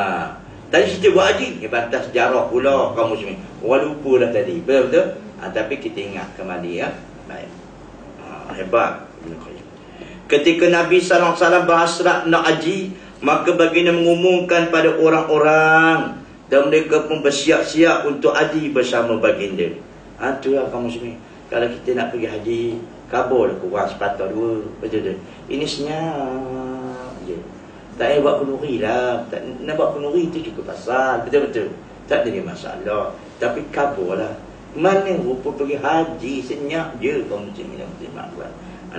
Tadi cerita buat haji Dia bantah sejarah pula kaum muslim Orang lupa dah tadi Betul-betul ha, Tapi kita ingat kembali ya Baik ha, Hebat Ibn Qayyim Ketika Nabi SAW berhasrat nak haji Maka baginda mengumumkan pada orang-orang Dan mereka pun bersiap-siap untuk haji bersama baginda. Ha, Itulah kaum muslim Kalau kita nak pergi haji kabur kurang sepatah dua. Betul tu ini senyap je. Tak payah buat penuri lah. Tak, nak buat penuri tu juga pasal. Betul-betul. Tak ada masalah. Tapi kabur lah. Mana rupa pergi haji? Senyap je kau macam ni macam buat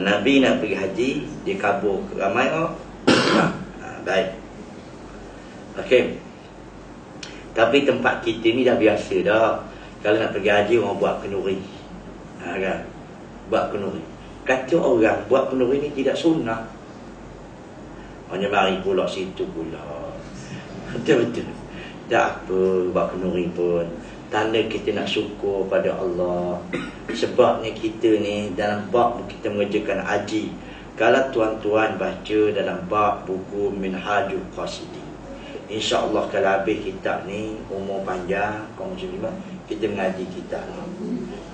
Nabi nak pergi haji dia kabur ramai oh ha, baik Okey. Tapi tempat kita ni dah biasa dah. Kalau nak pergi haji orang buat kenuri. Ha kan? buat kenuri. Kata orang buat kenuri ni tidak sunnah. Hanya mari pula situ pula. Betul-betul. Tak apa buat kenuri pun. Tanda kita nak syukur pada Allah. Sebabnya kita ni dalam bab kita mengerjakan haji. Kalau tuan-tuan baca dalam bab buku Minhajul Qasidi. InsyaAllah kalau habis kitab ni umur panjang, kaum muslimah, kita mengaji kitab ni.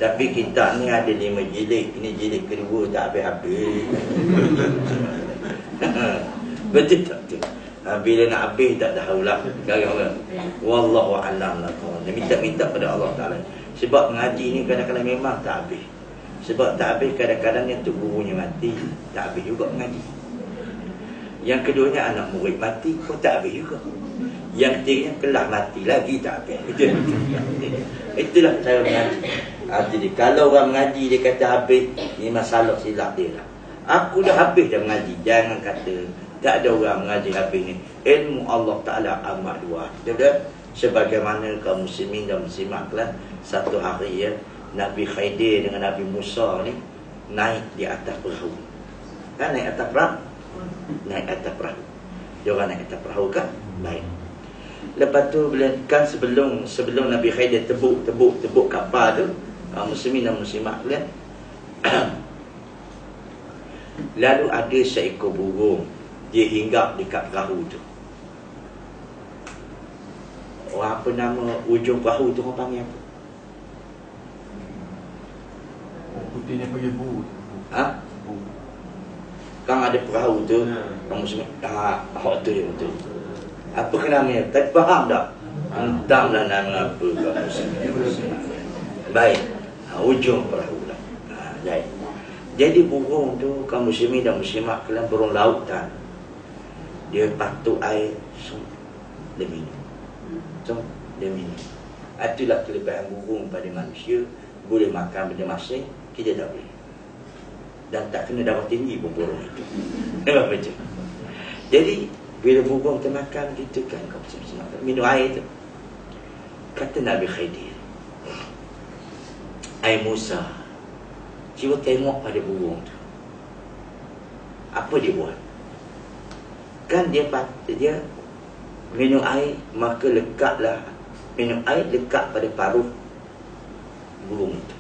Tapi kita ni ada lima jilid Ini jilid kedua tak habis-habis Betul tak tu ha, Bila nak habis tak tahu lah Wallahu a'lam lah Dia minta-minta pada Allah Ta'ala. Sebab mengaji ni kadang-kadang memang tak habis. Sebab tak habis kadang-kadang yang tu gurunya mati Tak habis juga mengaji Yang keduanya anak murid mati pun tak habis juga. Yang ketiganya kelas mati lagi tak habis. Itulah cara mengaji. Ha, Jadi kalau orang mengaji dia kata habis Ini masalah silap dia lah. Aku dah habis dah mengaji. Jangan kata tak ada orang mengaji habis ni. Ilmu Allah Ta'ala amat luas. Betul Sebagaimana kaum muslimin dan muslimat lah Satu hari ya Nabi Khaidir dengan Nabi Musa ni Naik di atas perahu. Kan naik atas perahu? Naik atas perahu. Dia naik atas perahu kan? Baik Lepas tu kan sebelum sebelum Nabi Khaidir tebuk tebuk tebuk kapal tu uh, muslimin dan muslimat kalian lalu ada seekor burung dia hinggap dekat perahu tu orang apa nama ujung perahu tu orang panggil apa Oh, putihnya pergi bu. ha? Bu. Kang ada perahu tu Ha. Kamu semua Ah, awak tu dia betul Apa ke namanya? Tak faham tak? Entahlah nama apa kamu semua Baik ha, Ujung perahu lah ha, Baik Jadi burung tu Kaum muslimin dan muslimat Kalian burung lautan Dia patuk air Sum Dia minum Sum Dia minum Itulah kelebihan burung pada manusia Boleh makan benda masing Kita tak boleh dan tak kena darah tinggi pun burung itu. Nampak macam Jadi, bila burung termakan gitu kan, kau bersama minum air tu. Kata Nabi Khidir, Ai Musa, cuba tengok pada burung tu. Apa dia buat? Kan dia dia minum air, maka lekatlah minum air lekat pada paruh burung itu.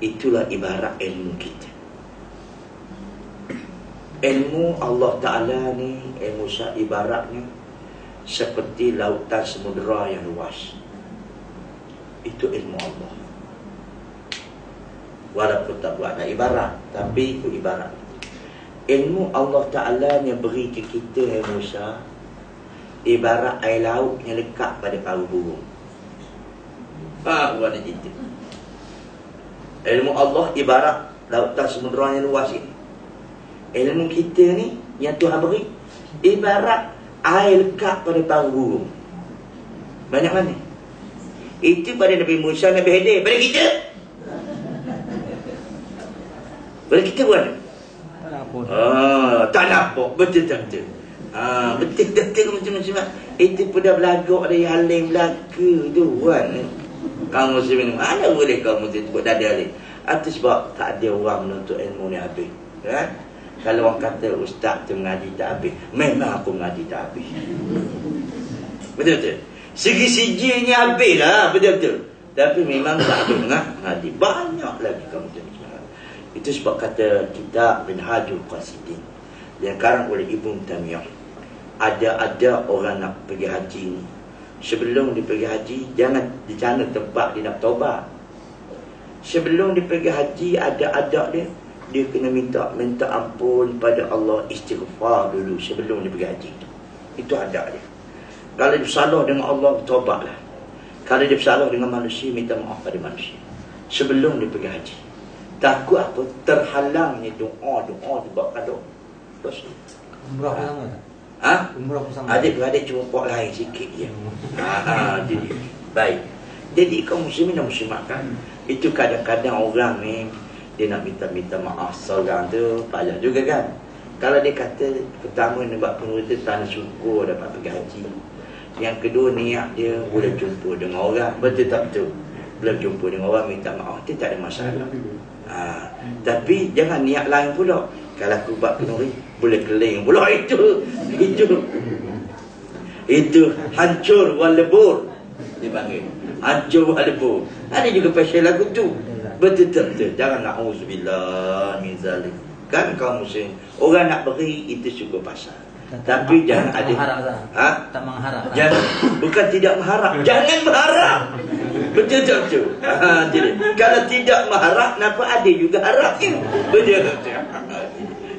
Itulah ibarat ilmu kita. Ilmu Allah Ta'ala ni, ilmu ibaratnya seperti lautan samudera yang luas. Itu ilmu Allah. Walaupun tak buat nak ibarat, tapi itu ibarat. Ilmu Allah Ta'ala yang beri ke kita, ilmu syah, ibarat air laut yang lekat pada paruh burung. Ha, buat dia cerita. Ilmu Allah ibarat lautan samudera yang luas ini. Ilmu kita ni yang Tuhan beri ibarat air lekat pada paruh burung. Banyak mana? Itu pada Nabi Musa, Nabi Hidir. Pada kita? Pada kita bukan? Ah, tak nampak. Betul betul? Ah, betul tak betul macam-macam. Itu pun dah belagak dari halim belaka tu kan. Kamu muslimin mana boleh kamu tu buat dada ni? Itu sebab tak ada orang menuntut ilmu ni habis. Kan? Kalau orang kata ustaz tu mengaji tak habis, memang aku mengaji tak habis. Betul betul. Segi-segi habis lah, betul betul. Tapi memang tak habis mengaji. Banyak lagi kamu tu. Itu sebab kata kitab bin Hajul Qasidin yang karang oleh Ibn Tamiyah. Ada-ada orang nak pergi haji ni. Sebelum dia pergi haji, jangan di sana tempat dia nak taubat. Sebelum dia pergi haji, ada-ada dia. Dia kena minta minta ampun pada Allah istighfar dulu sebelum dia pergi haji. Itu ada dia. Kalau dia bersalah dengan Allah, taubatlah. Kalau dia bersalah dengan manusia, minta maaf pada manusia. Sebelum dia pergi haji. Takut apa? Terhalangnya doa-doa sebab kado. Dosa. Umrah pun sama tak? Ha? Umrah sama. Adik-beradik cuma pok lain sikit je. Ha, ha, jadi baik. Jadi kaum muslimin dan muslimat kan, itu kadang-kadang orang ni dia nak minta-minta maaf seorang tu payah juga kan. Kalau dia kata pertama nak buat pengurutan tanda syukur dapat pergi haji. Yang kedua niat dia boleh jumpa dengan orang. Betul tak betul? Boleh jumpa dengan orang minta maaf. Dia tak ada masalah. Ha, tapi jangan niat lain pula. Kalau aku buat kenuri, boleh keling pula itu. Itu. Itu hancur wal lebur. Dipanggil. Hancur wal lebur. Ada juga pasal lagu tu. Betul tak betul. Jangan na'udzubillah min zalim. Kan kaum muslim. Orang nak beri, itu syukur pasal. Tapi jangan tak ada mengharap tak? Ha? Tak mengharap. tak? Jangan bukan tidak mengharap, jangan berharap. Betul tak betul? Ha, tidak. Kalau tidak mengharap, kenapa ada juga harapnya? Betul tak betul?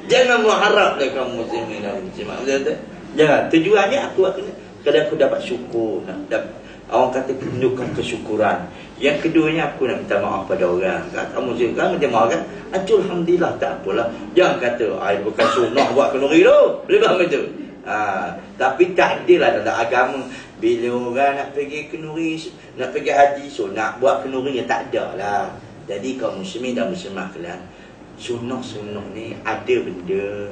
Jangan mengharaplah kamu muslimin dan muslimat. Tak? Jangan. Tujuannya aku akan kalau aku dapat syukur, nak dapat Orang kata tunjukkan kesyukuran. Yang keduanya aku nak minta maaf pada orang. Kata muslim kan minta maaf kan? Alhamdulillah. Tak apalah Jangan kata Ay, bukan sunnah buat kenduri tu. Boleh faham itu ha, Tapi tak adalah dalam agama. Bila orang nak pergi kenduri Nak pergi haji So nak buat kenduri yang tak ada lah. Jadi kaum muslimin dan muslimah kalian Sunnah-sunnah ni ada benda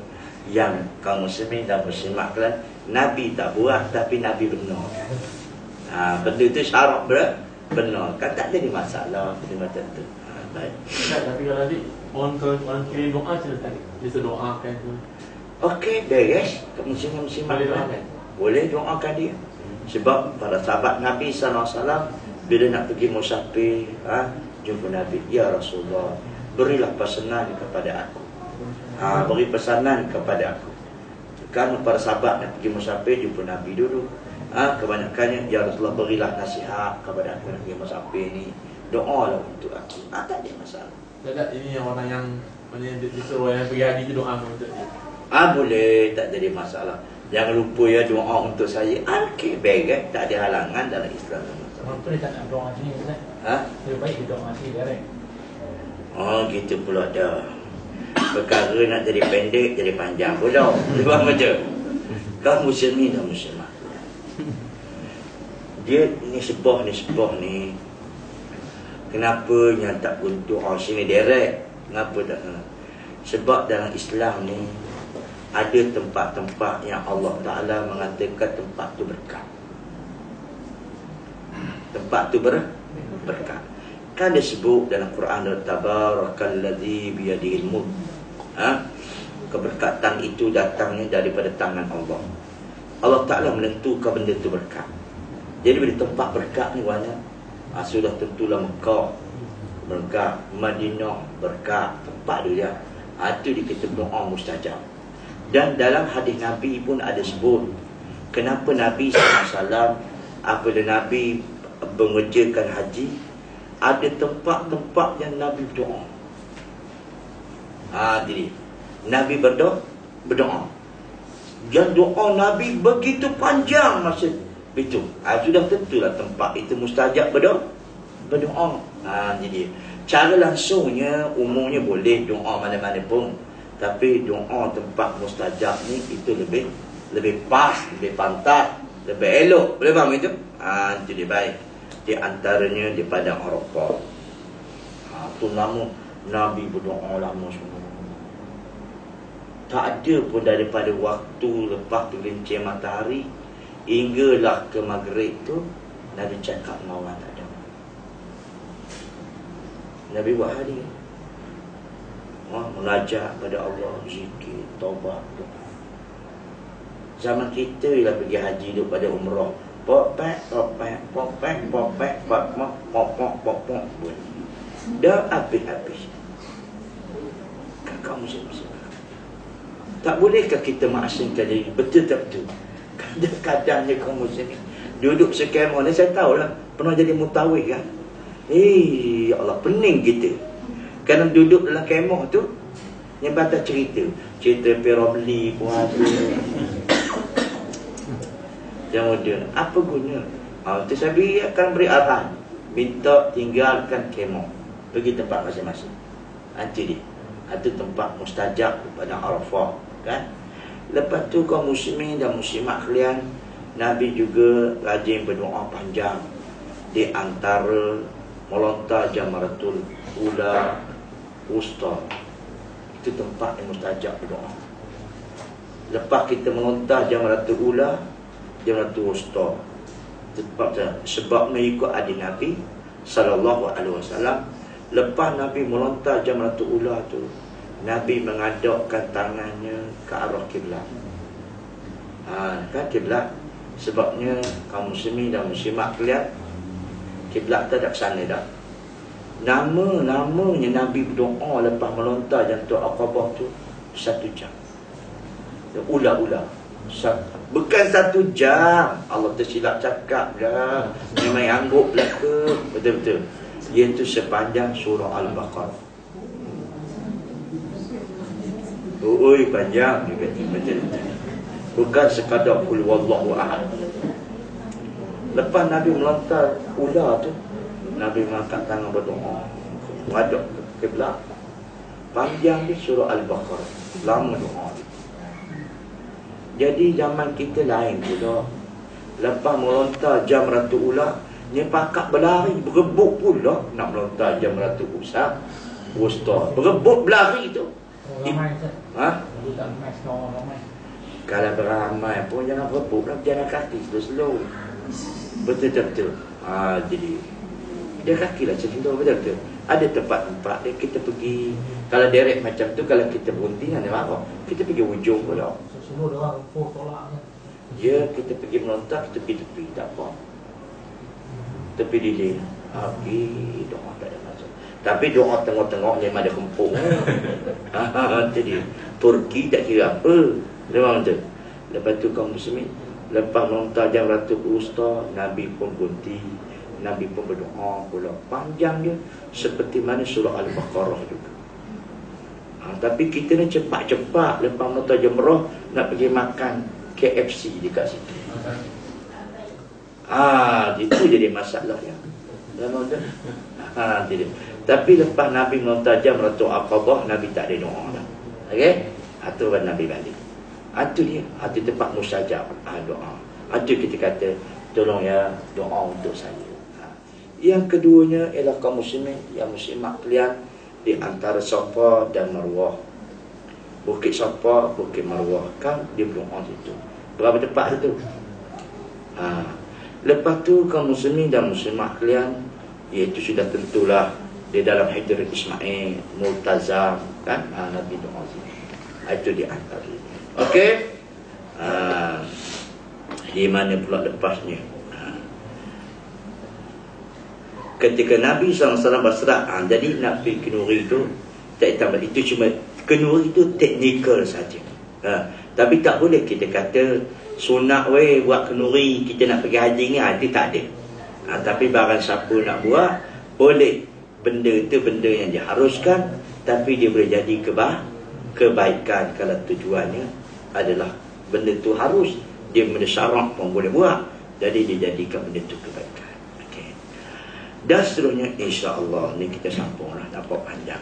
Yang kaum muslimin dan muslimah kalian Nabi tak buat tapi Nabi benar Ha, benda tu syarat ber benar. Kan tak jadi masalah benda macam tu. Ha, baik. Tak, tapi kalau tadi orang orang kirim doa macam mana tadi? Dia doakan tu. Okey, beres. Muslim-muslim Boleh doa. Boleh doakan dia. Sebab para sahabat Nabi SAW Bila nak pergi musafir, ha, jumpa Nabi, Ya Rasulullah, berilah pesanan kepada aku. Ha, beri pesanan kepada aku. Kan para sahabat nak pergi musafir, jumpa Nabi dulu. Ha, kebanyakannya, Ya Rasulullah, berilah nasihat kepada aku nak pergi musafir ni. Doa lah untuk aku. Ha, tak ada masalah. Tak ada ini yang orang yang mana yang disuruh yang pergi haji tu doa untuk dia. Ah boleh, tak jadi masalah. Jangan lupa ya doa untuk saya. Okey, baik eh? tak ada halangan dalam Islam. Tu dia tak nak doa sini Ustaz. Ha? Lebih baik dia doa sini direct. Oh, gitu pula dah. Perkara nak jadi pendek, jadi panjang pula. Lepas macam Kau muslimin dan muslimah. Dia ni sebah ni sebah ni. Kenapa yang tak guna doa sini direct? Kenapa tak? Sebab dalam Islam ni ada tempat-tempat yang Allah Ta'ala mengatakan tempat tu berkat. Tempat tu ber berkat. Kan dia sebut dalam Quran Tabarakalladzi biyadihil mulk. Ha? Keberkatan itu datangnya daripada tangan Allah. Allah Ta'ala menentukan benda itu berkat. Jadi bila tempat berkat ni mana? Ha, sudah tentulah Mekah berkat, Madinah berkat, tempat dia. Ha, itu dikata doa mustajab. Dan dalam hadis Nabi pun ada sebut Kenapa Nabi SAW Apabila Nabi mengerjakan haji Ada tempat-tempat yang Nabi berdoa Ha, jadi Nabi berdoa Berdoa Dan doa Nabi begitu panjang masa itu ha, Sudah tentulah tempat itu mustajab berdoa Berdoa ha, Jadi Cara langsungnya Umumnya boleh doa mana-mana pun tapi doa tempat mustajab ni itu lebih lebih pas, lebih pantas, lebih elok. Boleh faham itu? Ha, itu dia baik. Di antaranya di padang Arafah. Ha, tu lama Nabi berdoa lama semua. Tak ada pun daripada waktu lepas tu lincir matahari hinggalah ke maghrib tu Nabi cakap dengan tak ada. Nabi buat hari ha, Menajak pada Allah Zikir, taubat doa. Zaman kita ialah pergi haji duduk pada umrah. Popek, popek, popek, popek, popek, popek, popek, popek Dah habis-habis. Kakak muslim-muslim Tak bolehkah kita mengasingkan diri? Betul tak betul Kadang-kadangnya kaum muslim Duduk sekemah ni saya tahulah Pernah jadi mutawih kan? Eh, ya Allah, pening kita. Kerana duduk dalam kemah tu Yang batas cerita. Cerita Pirobli pun ada Yang muda Apa guna? Ha, Itu saya beri akan beri arahan. Minta tinggalkan kemah. Pergi tempat masing-masing. Nanti dia. Itu tempat mustajab pada Arafah Kan Lepas tu kau muslimin dan muslimat kalian Nabi juga rajin berdoa panjang Di antara Melontar jamaratul Ula Usta. Itu tempat yang mustajab berdoa. Lepas kita melontar jam ratu ula Jam ratu usta. Tempat Sebab mengikut adik Nabi Sallallahu alaihi wasallam Lepas Nabi melontar jam ratu ula tu Nabi mengadapkan tangannya ke arah kiblat. Ha, kan kiblat. Sebabnya kaum muslimin dan muslimat kalian Kiblat tak ada sana dah. Nama-namanya Nabi berdoa lepas melontar jantung Aqabah tu Satu jam. Ula-ula Bukan satu jam. Allah tersilap cakap dah. Memang angguk belaka. Betul-betul. Iaitu sepanjang surah Al-Baqarah Oi panjang juga betul Bukan sekadar kul wallahu ahad. Lepas Nabi melontar ular tu, Nabi mengangkat tangan berdoa. Mengaduk ke kiblat. Panjang di surah Al-Baqarah. Lama doa Jadi zaman kita lain pula Lepas melontar jam ratu ular Ni pakak berlari Berebut pula. Nak melontar jam ratu usah Wusta Berebut berlari tu Ramai Ustaz. Ha? Kalau tak ramai, setengah ramai. Kalau beramai pun jangan berebut lah Jalan kaki slow-slow Betul-betul ha, Jadi dia kaki lah macam betul betul. Ada tempat-tempat dia kita pergi. Kalau direct macam tu kalau kita berhenti ada apa? Kita pergi ujung pula. Semua dia orang full tolak kan. Ya kita pergi menonton kita pergi tepi tak apa. tepi. Ha, pergi doa tak. Tapi doa tengok-tengok memang ada kempung. ha, ha, ha, itu dia. Turki tak kira apa. Memang tu. Lepas tu kaum muslimin. Lepas mentajam Ratu Usta, Nabi pun berhenti. Nabi pun berdoa pula. Panjang dia. Seperti mana surah Al-Baqarah juga. Ha, tapi kita ni cepat-cepat lepas mentajam roh nak pergi makan KFC dekat situ. Ah, itu jadi masalah ya. Ha, jadi. Tapi lepas Nabi mentajam Ratu Aqabah, Nabi tak ada doa dah. Okey? Itu kan Nabi balik. Itu dia. Itu tempat mustajab ha, doa. Itu kita kata, tolong ya doa untuk saya. Ha. Yang keduanya ialah kaum muslimin, yang muslimat kalian di antara Safa dan Marwah. Bukit Safa, Bukit Marwah kan dia berdoa situ. Berapa tempat itu? Ha. Lepas tu kaum muslimin dan muslimat kalian iaitu sudah tentulah di dalam Hijr Ismail, Multazam kan ha, Nabi situ. Ha, itu di antara. Okey. Ha. Di mana pula lepasnya? ketika Nabi SAW berserah ha, jadi pergi kenuri itu tak tambah itu cuma kenuri itu teknikal saja ha, tapi tak boleh kita kata sunat we buat kenuri kita nak pergi haji ni ha, itu tak ada ha, tapi barang siapa nak buat boleh benda itu benda yang diharuskan tapi dia boleh jadi kebah kebaikan kalau tujuannya adalah benda itu harus. Dia benda syarat pun boleh buat jadi dia jadikan benda itu kebaikan. Dan seterusnya insya-Allah ni kita sambunglah dapat panjang.